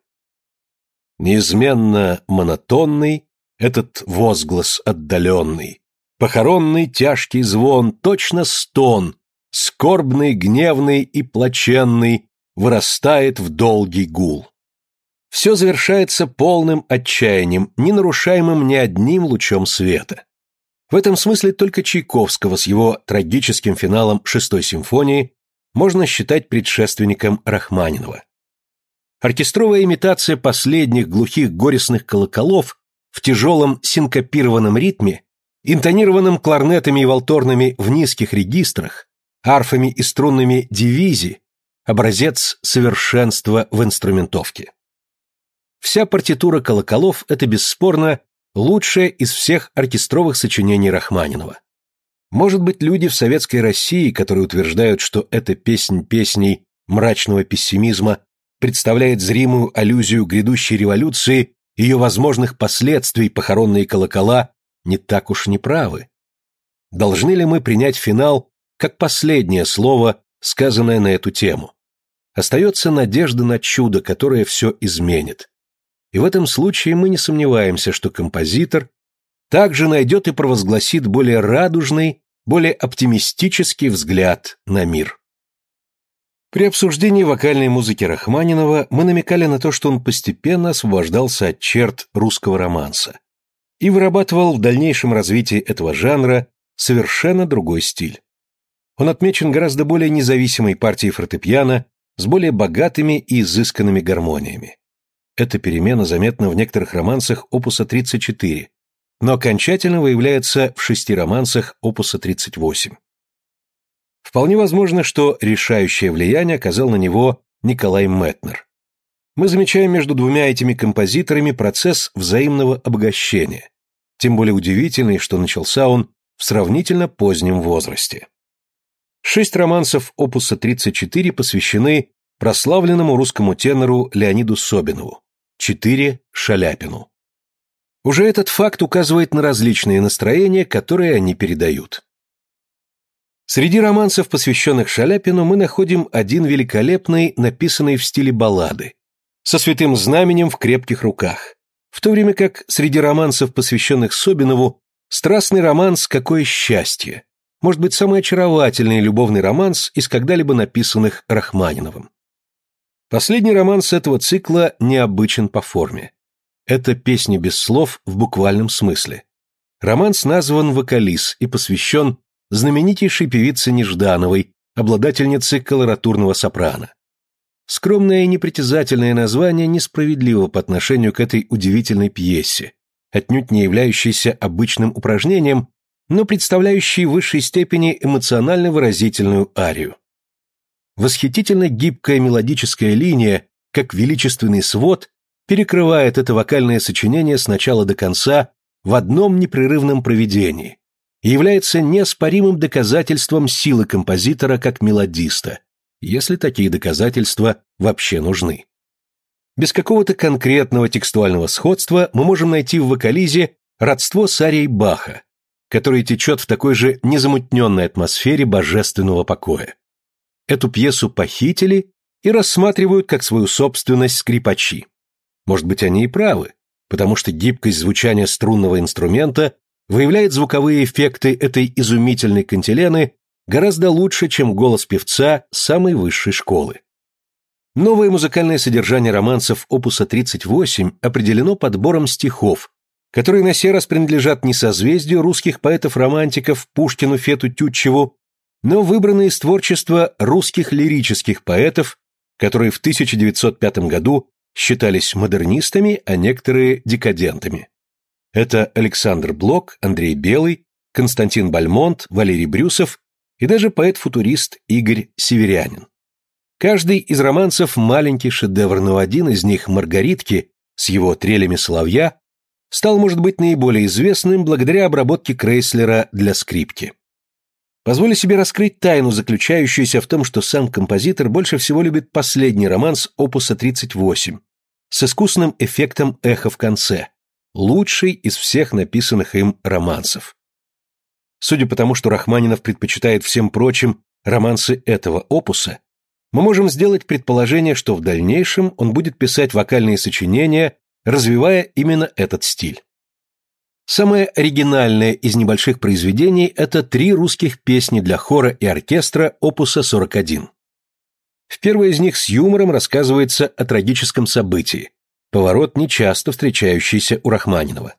Неизменно монотонный этот возглас отдаленный, похоронный тяжкий звон, точно стон, скорбный, гневный и плаченный, вырастает в долгий гул. Все завершается полным отчаянием, не нарушаемым ни одним лучом света. В этом смысле только Чайковского с его трагическим финалом шестой симфонии можно считать предшественником Рахманинова. Оркестровая имитация последних глухих горестных колоколов в тяжелом синкопированном ритме, интонированном кларнетами и волторнами в низких регистрах, арфами и струнными дивизий, образец совершенства в инструментовке. Вся партитура колоколов – это бесспорно лучшая из всех оркестровых сочинений Рахманинова. Может быть, люди в советской России, которые утверждают, что эта песнь песней мрачного пессимизма представляет зримую аллюзию грядущей революции ее возможных последствий похоронные колокола, не так уж неправы. Должны ли мы принять финал как последнее слово, сказанное на эту тему? Остается надежда на чудо, которое все изменит. И в этом случае мы не сомневаемся, что композитор также найдет и провозгласит более радужный, более оптимистический взгляд на мир. При обсуждении вокальной музыки Рахманинова мы намекали на то, что он постепенно освобождался от черт русского романса и вырабатывал в дальнейшем развитии этого жанра совершенно другой стиль. Он отмечен гораздо более независимой партией фортепиано с более богатыми и изысканными гармониями. Эта перемена заметна в некоторых романсах опуса 34, но окончательно выявляется в шести романсах опуса 38. Вполне возможно, что решающее влияние оказал на него Николай Метнер. Мы замечаем между двумя этими композиторами процесс взаимного обогащения, тем более удивительный, что начался он в сравнительно позднем возрасте. Шесть романсов опуса 34 посвящены прославленному русскому тенору Леониду Собинову, четыре – Шаляпину. Уже этот факт указывает на различные настроения, которые они передают. Среди романсов, посвященных Шаляпину, мы находим один великолепный, написанный в стиле баллады, со святым знаменем в крепких руках, в то время как среди романсов, посвященных Собинову, страстный романс «Какое счастье», может быть, самый очаровательный любовный романс из когда-либо написанных Рахманиновым. Последний романс этого цикла необычен по форме. Это песни без слов в буквальном смысле. Романс назван «Вокалис» и посвящен знаменитейшей певице Неждановой, обладательнице колоратурного сопрано. Скромное и непритязательное название несправедливо по отношению к этой удивительной пьесе, отнюдь не являющейся обычным упражнением, но представляющей в высшей степени эмоционально выразительную арию. Восхитительно гибкая мелодическая линия, как величественный свод, перекрывает это вокальное сочинение с начала до конца в одном непрерывном проведении и является неоспоримым доказательством силы композитора как мелодиста, если такие доказательства вообще нужны. Без какого-то конкретного текстуального сходства мы можем найти в вокализе родство с арией Баха, который течет в такой же незамутненной атмосфере божественного покоя. Эту пьесу похитили и рассматривают как свою собственность скрипачи. Может быть, они и правы, потому что гибкость звучания струнного инструмента выявляет звуковые эффекты этой изумительной кантилены гораздо лучше, чем голос певца самой высшей школы. Новое музыкальное содержание романсов опуса 38 определено подбором стихов, которые на сей раз принадлежат не созвездию русских поэтов-романтиков Пушкину, Фету, Тютчеву, но выбраны из творчества русских лирических поэтов, которые в 1905 году считались модернистами, а некоторые декадентами. Это Александр Блок, Андрей Белый, Константин Бальмонт, Валерий Брюсов и даже поэт-футурист Игорь Северянин. Каждый из романсов маленький шедевр, но один из них «Маргаритки» с его трелями соловья стал, может быть, наиболее известным благодаря обработке Крейслера для скрипки. Позволю себе раскрыть тайну, заключающуюся в том, что сам композитор больше всего любит последний романс опуса 38 с искусным эффектом эха в конце, лучший из всех написанных им романсов. Судя по тому, что Рахманинов предпочитает всем прочим романсы этого опуса, мы можем сделать предположение, что в дальнейшем он будет писать вокальные сочинения, развивая именно этот стиль. Самое оригинальное из небольших произведений – это три русских песни для хора и оркестра опуса 41. В первой из них с юмором рассказывается о трагическом событии, поворот нечасто встречающийся у Рахманинова.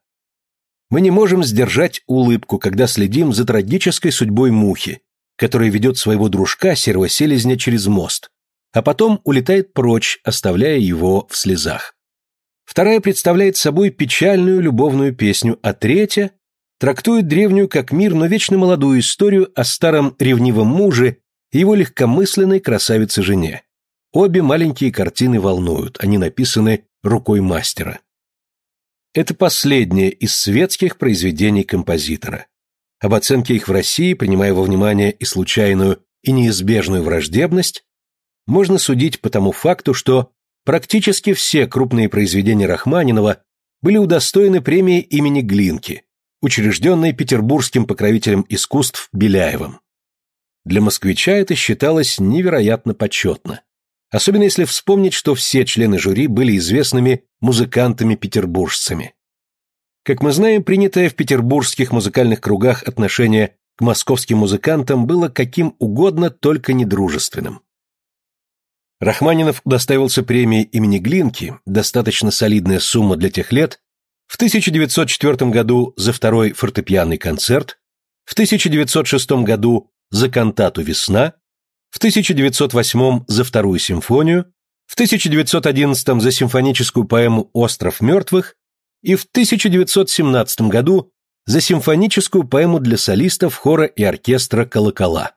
Мы не можем сдержать улыбку, когда следим за трагической судьбой мухи, которая ведет своего дружка серого селезня через мост, а потом улетает прочь, оставляя его в слезах. Вторая представляет собой печальную любовную песню, а третья трактует древнюю как мир, но вечно молодую историю о старом ревнивом муже и его легкомысленной красавице-жене. Обе маленькие картины волнуют, они написаны рукой мастера. Это последнее из светских произведений композитора. Об оценке их в России, принимая во внимание и случайную, и неизбежную враждебность, можно судить по тому факту, что практически все крупные произведения Рахманинова были удостоены премии имени Глинки, учрежденной петербургским покровителем искусств Беляевым. Для москвича это считалось невероятно почетно. Особенно если вспомнить, что все члены жюри были известными музыкантами-петербуржцами. Как мы знаем, принятое в петербургских музыкальных кругах отношение к московским музыкантам было каким угодно, только недружественным. Рахманинов удоставился премии имени Глинки, достаточно солидная сумма для тех лет, в 1904 году за второй фортепианный концерт, в 1906 году за кантату «Весна», в 1908 за вторую симфонию, в 1911 за симфоническую поэму «Остров мертвых» и в 1917 году за симфоническую поэму для солистов хора и оркестра «Колокола».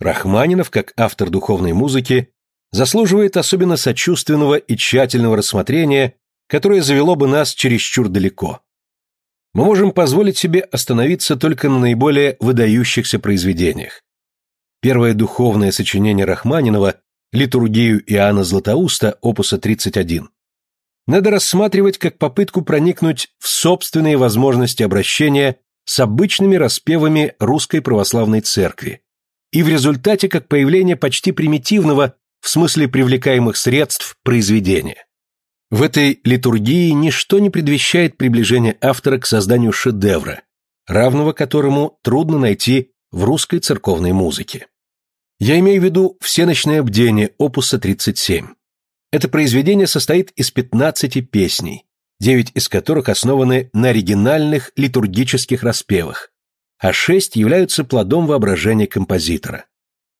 Рахманинов, как автор духовной музыки, заслуживает особенно сочувственного и тщательного рассмотрения, которое завело бы нас чересчур далеко мы можем позволить себе остановиться только на наиболее выдающихся произведениях. Первое духовное сочинение Рахманинова «Литургию Иоанна Златоуста» опуса 31 надо рассматривать как попытку проникнуть в собственные возможности обращения с обычными распевами русской православной церкви и в результате как появление почти примитивного в смысле привлекаемых средств произведения. В этой литургии ничто не предвещает приближение автора к созданию шедевра, равного которому трудно найти в русской церковной музыке. Я имею в виду «Всеночное бдение» опуса 37. Это произведение состоит из 15 песней, 9 из которых основаны на оригинальных литургических распевах, а 6 являются плодом воображения композитора.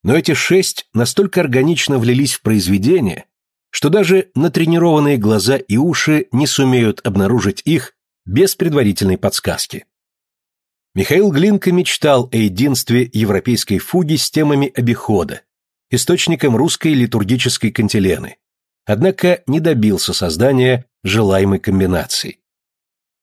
Но эти шесть настолько органично влились в произведение, что даже натренированные глаза и уши не сумеют обнаружить их без предварительной подсказки. Михаил Глинка мечтал о единстве европейской фуги с темами обихода, источником русской литургической кантилены, однако не добился создания желаемой комбинации.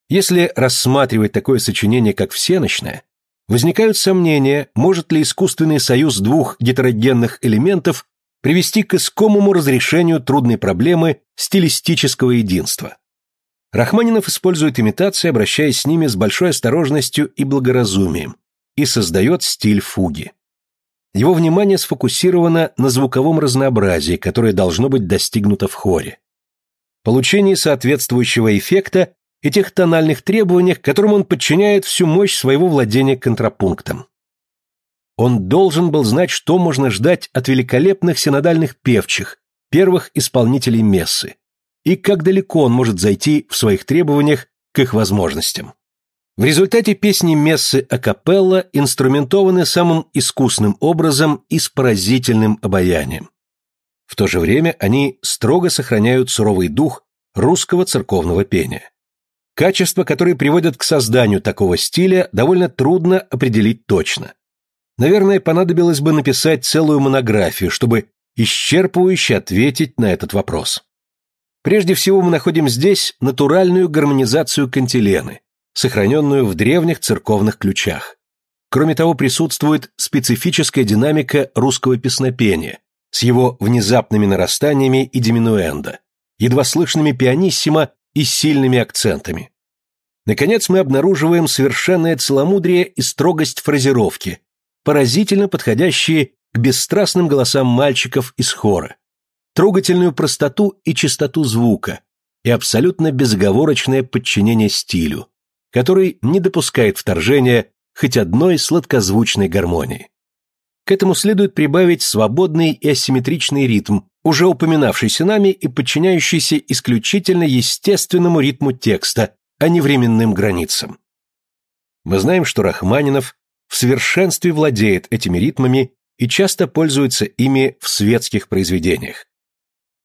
Если рассматривать такое сочинение как всеночное, возникают сомнения, может ли искусственный союз двух гетерогенных элементов привести к искомому разрешению трудной проблемы стилистического единства. Рахманинов использует имитации, обращаясь с ними с большой осторожностью и благоразумием, и создает стиль фуги. Его внимание сфокусировано на звуковом разнообразии, которое должно быть достигнуто в хоре. Получение соответствующего эффекта и тех тональных требованиях, которым он подчиняет всю мощь своего владения контрапунктом. Он должен был знать, что можно ждать от великолепных синодальных певчих, первых исполнителей мессы, и как далеко он может зайти в своих требованиях к их возможностям. В результате песни мессы акапелла инструментованы самым искусным образом и с поразительным обаянием. В то же время они строго сохраняют суровый дух русского церковного пения. Качества, которые приводят к созданию такого стиля, довольно трудно определить точно. Наверное, понадобилось бы написать целую монографию, чтобы исчерпывающе ответить на этот вопрос. Прежде всего мы находим здесь натуральную гармонизацию кантилены, сохраненную в древних церковных ключах. Кроме того, присутствует специфическая динамика русского песнопения с его внезапными нарастаниями и диминуэндо, едва слышными пианиссимо и сильными акцентами. Наконец мы обнаруживаем совершенное целомудрие и строгость фразировки, поразительно подходящие к бесстрастным голосам мальчиков из хора, трогательную простоту и чистоту звука и абсолютно безоговорочное подчинение стилю, который не допускает вторжения хоть одной сладкозвучной гармонии. К этому следует прибавить свободный и асимметричный ритм, уже упоминавшийся нами и подчиняющийся исключительно естественному ритму текста, а не временным границам. Мы знаем, что Рахманинов в совершенстве владеет этими ритмами и часто пользуется ими в светских произведениях.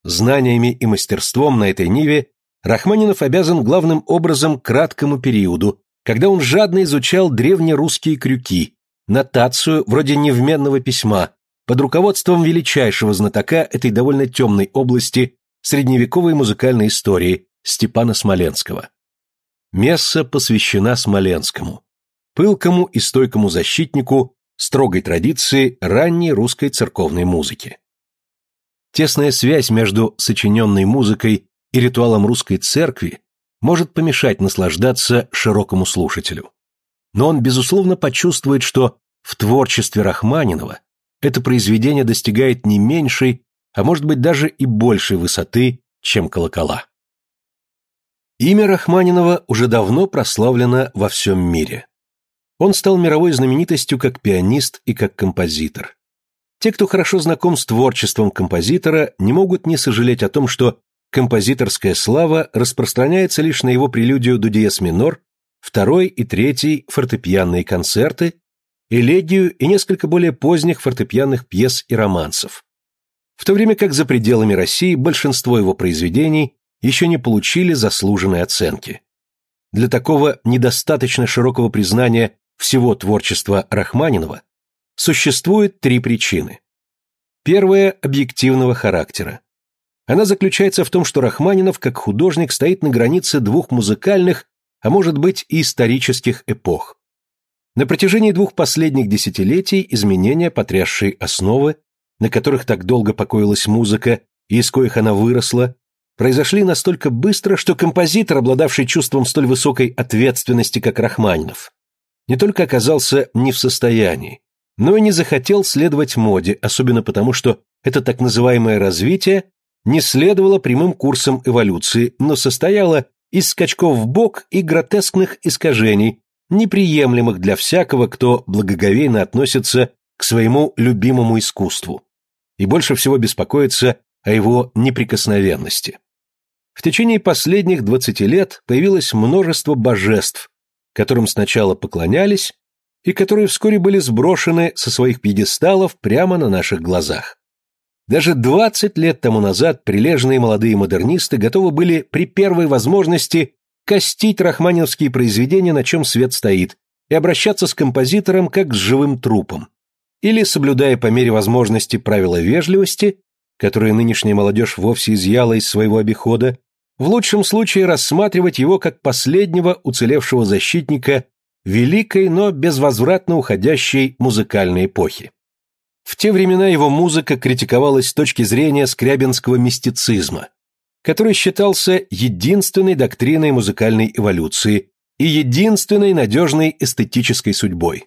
Знаниями и мастерством на этой ниве Рахманинов обязан главным образом краткому периоду, когда он жадно изучал древнерусские крюки, нотацию вроде невменного письма, под руководством величайшего знатока этой довольно темной области средневековой музыкальной истории Степана Смоленского. Месса посвящена Смоленскому, пылкому и стойкому защитнику строгой традиции ранней русской церковной музыки. Тесная связь между сочиненной музыкой и ритуалом русской церкви может помешать наслаждаться широкому слушателю. Но он, безусловно, почувствует, что в творчестве Рахманинова это произведение достигает не меньшей, а может быть даже и большей высоты, чем колокола. Имя Рахманинова уже давно прославлено во всем мире. Он стал мировой знаменитостью как пианист и как композитор. Те, кто хорошо знаком с творчеством композитора, не могут не сожалеть о том, что композиторская слава распространяется лишь на его прелюдию до диез минор, второй и третий фортепианные концерты, элегию и несколько более поздних фортепианных пьес и романсов. В то время как за пределами России большинство его произведений еще не получили заслуженной оценки. Для такого недостаточно широкого признания всего творчества Рахманинова существует три причины. Первая – объективного характера. Она заключается в том, что Рахманинов как художник стоит на границе двух музыкальных, а может быть и исторических эпох. На протяжении двух последних десятилетий изменения, потрясшие основы, на которых так долго покоилась музыка и из коих она выросла, произошли настолько быстро, что композитор, обладавший чувством столь высокой ответственности, как Рахманинов, не только оказался не в состоянии, но и не захотел следовать моде, особенно потому, что это так называемое развитие не следовало прямым курсом эволюции, но состояло из скачков в бок и гротескных искажений, неприемлемых для всякого, кто благоговейно относится к своему любимому искусству и больше всего беспокоится о его неприкосновенности. В течение последних двадцати лет появилось множество божеств, которым сначала поклонялись и которые вскоре были сброшены со своих пьедесталов прямо на наших глазах. Даже 20 лет тому назад прилежные молодые модернисты готовы были при первой возможности костить рахманинские произведения, на чем свет стоит, и обращаться с композитором как с живым трупом. Или, соблюдая по мере возможности правила вежливости, которые нынешняя молодежь вовсе изъяла из своего обихода, в лучшем случае рассматривать его как последнего уцелевшего защитника великой, но безвозвратно уходящей музыкальной эпохи. В те времена его музыка критиковалась с точки зрения скрябинского мистицизма, который считался единственной доктриной музыкальной эволюции и единственной надежной эстетической судьбой.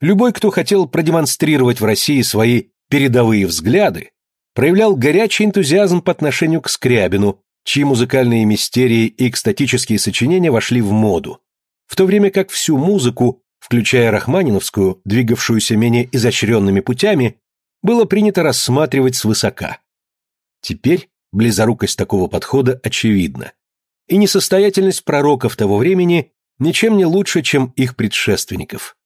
Любой, кто хотел продемонстрировать в России свои передовые взгляды, проявлял горячий энтузиазм по отношению к Скрябину, чьи музыкальные мистерии и экстатические сочинения вошли в моду, в то время как всю музыку, включая рахманиновскую, двигавшуюся менее изощренными путями, было принято рассматривать свысока. Теперь близорукость такого подхода очевидна, и несостоятельность пророков того времени ничем не лучше, чем их предшественников.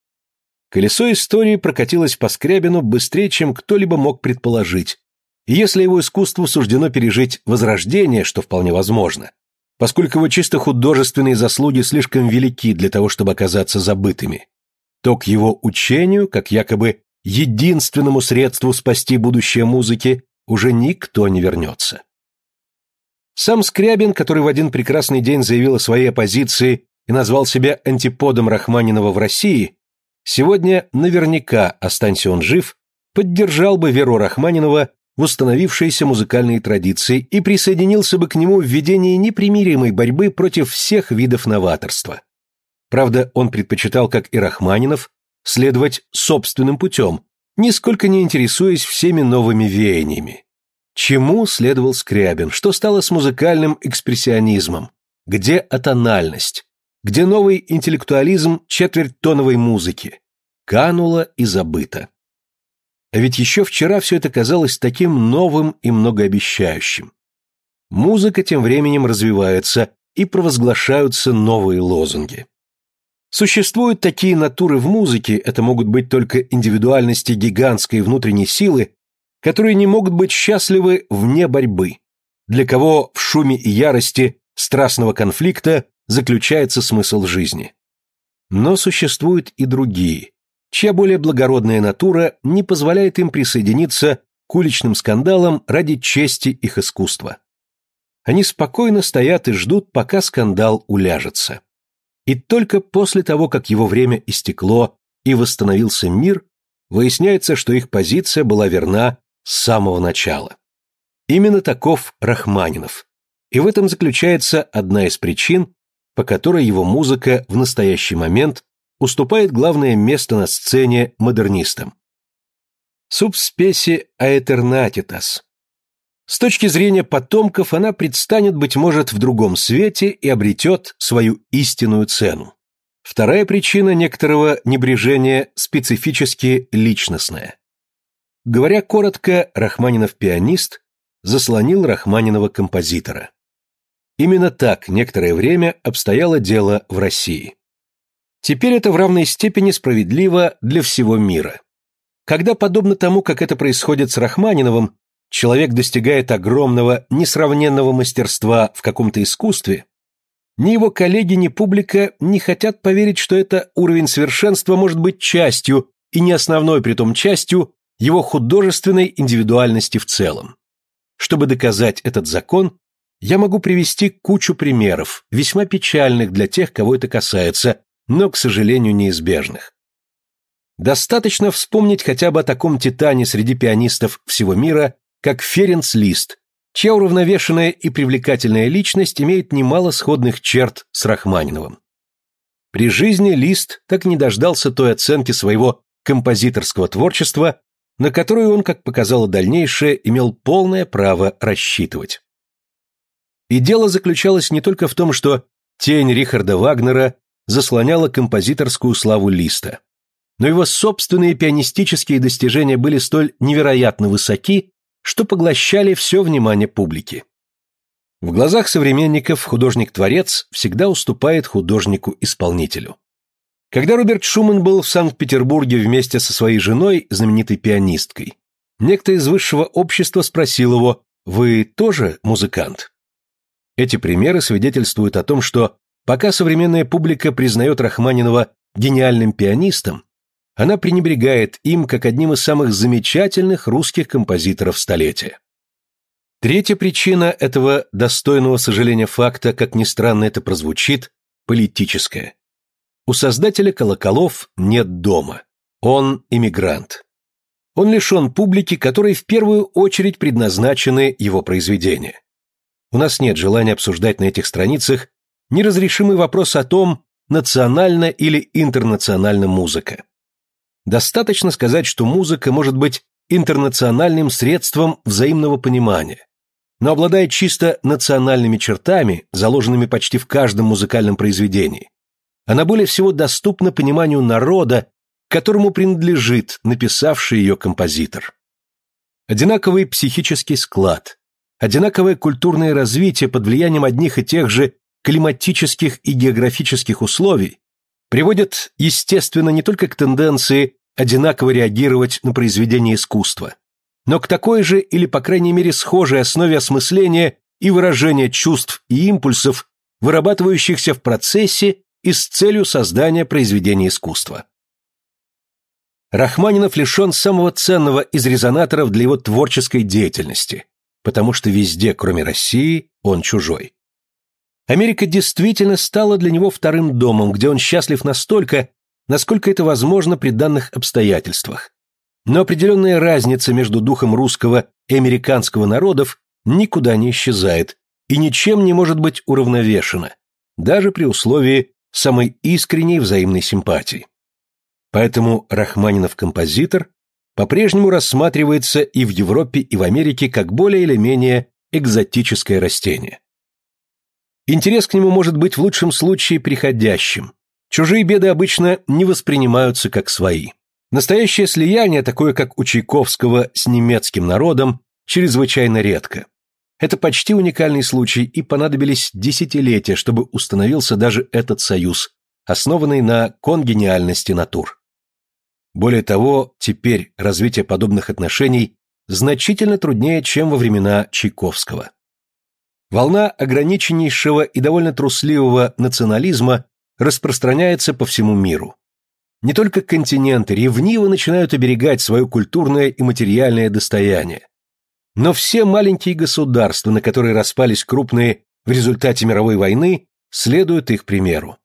Колесо истории прокатилось по Скрябину быстрее, чем кто-либо мог предположить, если его искусству суждено пережить возрождение, что вполне возможно, поскольку его чисто художественные заслуги слишком велики для того, чтобы оказаться забытыми, то к его учению, как якобы единственному средству спасти будущее музыки, уже никто не вернется. Сам Скрябин, который в один прекрасный день заявил о своей оппозиции и назвал себя антиподом Рахманинова в России, сегодня наверняка, останься он жив, поддержал бы Веру Рахманинова установившиеся музыкальные традиции и присоединился бы к нему в ведении непримиримой борьбы против всех видов новаторства. Правда, он предпочитал, как и Рахманинов, следовать собственным путем, нисколько не интересуясь всеми новыми веяниями. Чему следовал Скрябин? Что стало с музыкальным экспрессионизмом? Где атональность? Где новый интеллектуализм четвертьтоновой музыки? Кануло и забыто. А ведь еще вчера все это казалось таким новым и многообещающим. Музыка тем временем развивается, и провозглашаются новые лозунги. Существуют такие натуры в музыке, это могут быть только индивидуальности гигантской внутренней силы, которые не могут быть счастливы вне борьбы, для кого в шуме и ярости страстного конфликта заключается смысл жизни. Но существуют и другие, чья более благородная натура не позволяет им присоединиться к уличным скандалам ради чести их искусства. Они спокойно стоят и ждут, пока скандал уляжется. И только после того, как его время истекло и восстановился мир, выясняется, что их позиция была верна с самого начала. Именно таков Рахманинов. И в этом заключается одна из причин, по которой его музыка в настоящий момент уступает главное место на сцене модернистам. Subspecie aeternatitas. С точки зрения потомков она предстанет, быть может, в другом свете и обретет свою истинную цену. Вторая причина некоторого небрежения специфически личностная. Говоря коротко, Рахманинов пианист заслонил Рахманинова композитора. Именно так некоторое время обстояло дело в России. Теперь это в равной степени справедливо для всего мира. Когда, подобно тому, как это происходит с Рахманиновым, человек достигает огромного, несравненного мастерства в каком-то искусстве, ни его коллеги, ни публика не хотят поверить, что это уровень совершенства может быть частью, и не основной при том частью, его художественной индивидуальности в целом. Чтобы доказать этот закон, я могу привести кучу примеров, весьма печальных для тех, кого это касается, но, к сожалению, неизбежных. Достаточно вспомнить хотя бы о таком титане среди пианистов всего мира, как Ференц Лист, чья уравновешенная и привлекательная личность имеет немало сходных черт с Рахманиновым. При жизни Лист так не дождался той оценки своего композиторского творчества, на которую он, как показало дальнейшее, имел полное право рассчитывать. И дело заключалось не только в том, что тень Рихарда Вагнера заслоняла композиторскую славу Листа. Но его собственные пианистические достижения были столь невероятно высоки, что поглощали все внимание публики. В глазах современников художник-творец всегда уступает художнику-исполнителю. Когда Роберт Шуман был в Санкт-Петербурге вместе со своей женой, знаменитой пианисткой, некто из высшего общества спросил его «Вы тоже музыкант?». Эти примеры свидетельствуют о том, что Пока современная публика признает Рахманинова гениальным пианистом, она пренебрегает им как одним из самых замечательных русских композиторов столетия. Третья причина этого достойного сожаления факта, как ни странно это прозвучит, политическая. У создателя колоколов нет дома. Он иммигрант. Он лишен публики, которой в первую очередь предназначены его произведения. У нас нет желания обсуждать на этих страницах неразрешимый вопрос о том, национальна или интернациональна музыка. Достаточно сказать, что музыка может быть интернациональным средством взаимного понимания, но обладает чисто национальными чертами, заложенными почти в каждом музыкальном произведении. Она более всего доступна пониманию народа, которому принадлежит написавший ее композитор. Одинаковый психический склад, одинаковое культурное развитие под влиянием одних и тех же климатических и географических условий приводят, естественно, не только к тенденции одинаково реагировать на произведение искусства, но к такой же или, по крайней мере, схожей основе осмысления и выражения чувств и импульсов, вырабатывающихся в процессе и с целью создания произведения искусства. Рахманинов лишен самого ценного из резонаторов для его творческой деятельности, потому что везде, кроме России, он чужой. Америка действительно стала для него вторым домом, где он счастлив настолько, насколько это возможно при данных обстоятельствах. Но определенная разница между духом русского и американского народов никуда не исчезает и ничем не может быть уравновешена, даже при условии самой искренней взаимной симпатии. Поэтому Рахманинов-композитор по-прежнему рассматривается и в Европе, и в Америке как более или менее экзотическое растение. Интерес к нему может быть в лучшем случае приходящим. Чужие беды обычно не воспринимаются как свои. Настоящее слияние, такое как у Чайковского с немецким народом, чрезвычайно редко. Это почти уникальный случай, и понадобились десятилетия, чтобы установился даже этот союз, основанный на конгениальности натур. Более того, теперь развитие подобных отношений значительно труднее, чем во времена Чайковского. Волна ограниченнейшего и довольно трусливого национализма распространяется по всему миру. Не только континенты ревниво начинают оберегать свое культурное и материальное достояние, но все маленькие государства, на которые распались крупные в результате мировой войны, следуют их примеру.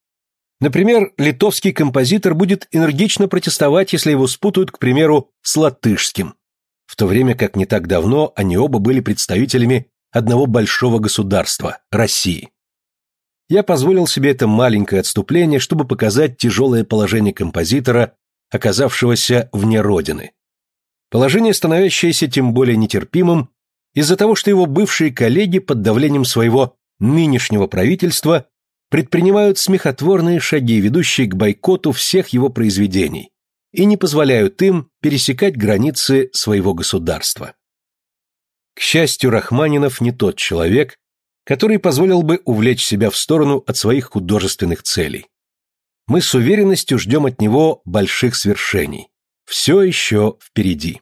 Например, литовский композитор будет энергично протестовать, если его спутают, к примеру, с латышским, в то время как не так давно они оба были представителями одного большого государства – России. Я позволил себе это маленькое отступление, чтобы показать тяжелое положение композитора, оказавшегося вне родины. Положение, становящееся тем более нетерпимым, из-за того, что его бывшие коллеги под давлением своего нынешнего правительства предпринимают смехотворные шаги, ведущие к бойкоту всех его произведений, и не позволяют им пересекать границы своего государства. К счастью, Рахманинов не тот человек, который позволил бы увлечь себя в сторону от своих художественных целей. Мы с уверенностью ждем от него больших свершений. Все еще впереди.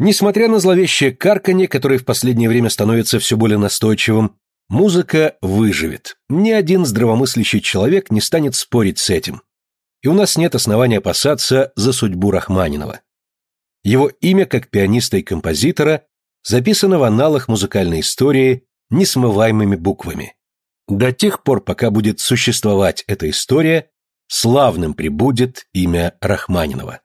Несмотря на зловещее карканье, которое в последнее время становится все более настойчивым, музыка выживет. Ни один здравомыслящий человек не станет спорить с этим. И у нас нет основания опасаться за судьбу Рахманинова. Его имя как пианиста и композитора записано в аналах музыкальной истории несмываемыми буквами. До тех пор, пока будет существовать эта история, славным прибудет имя Рахманинова.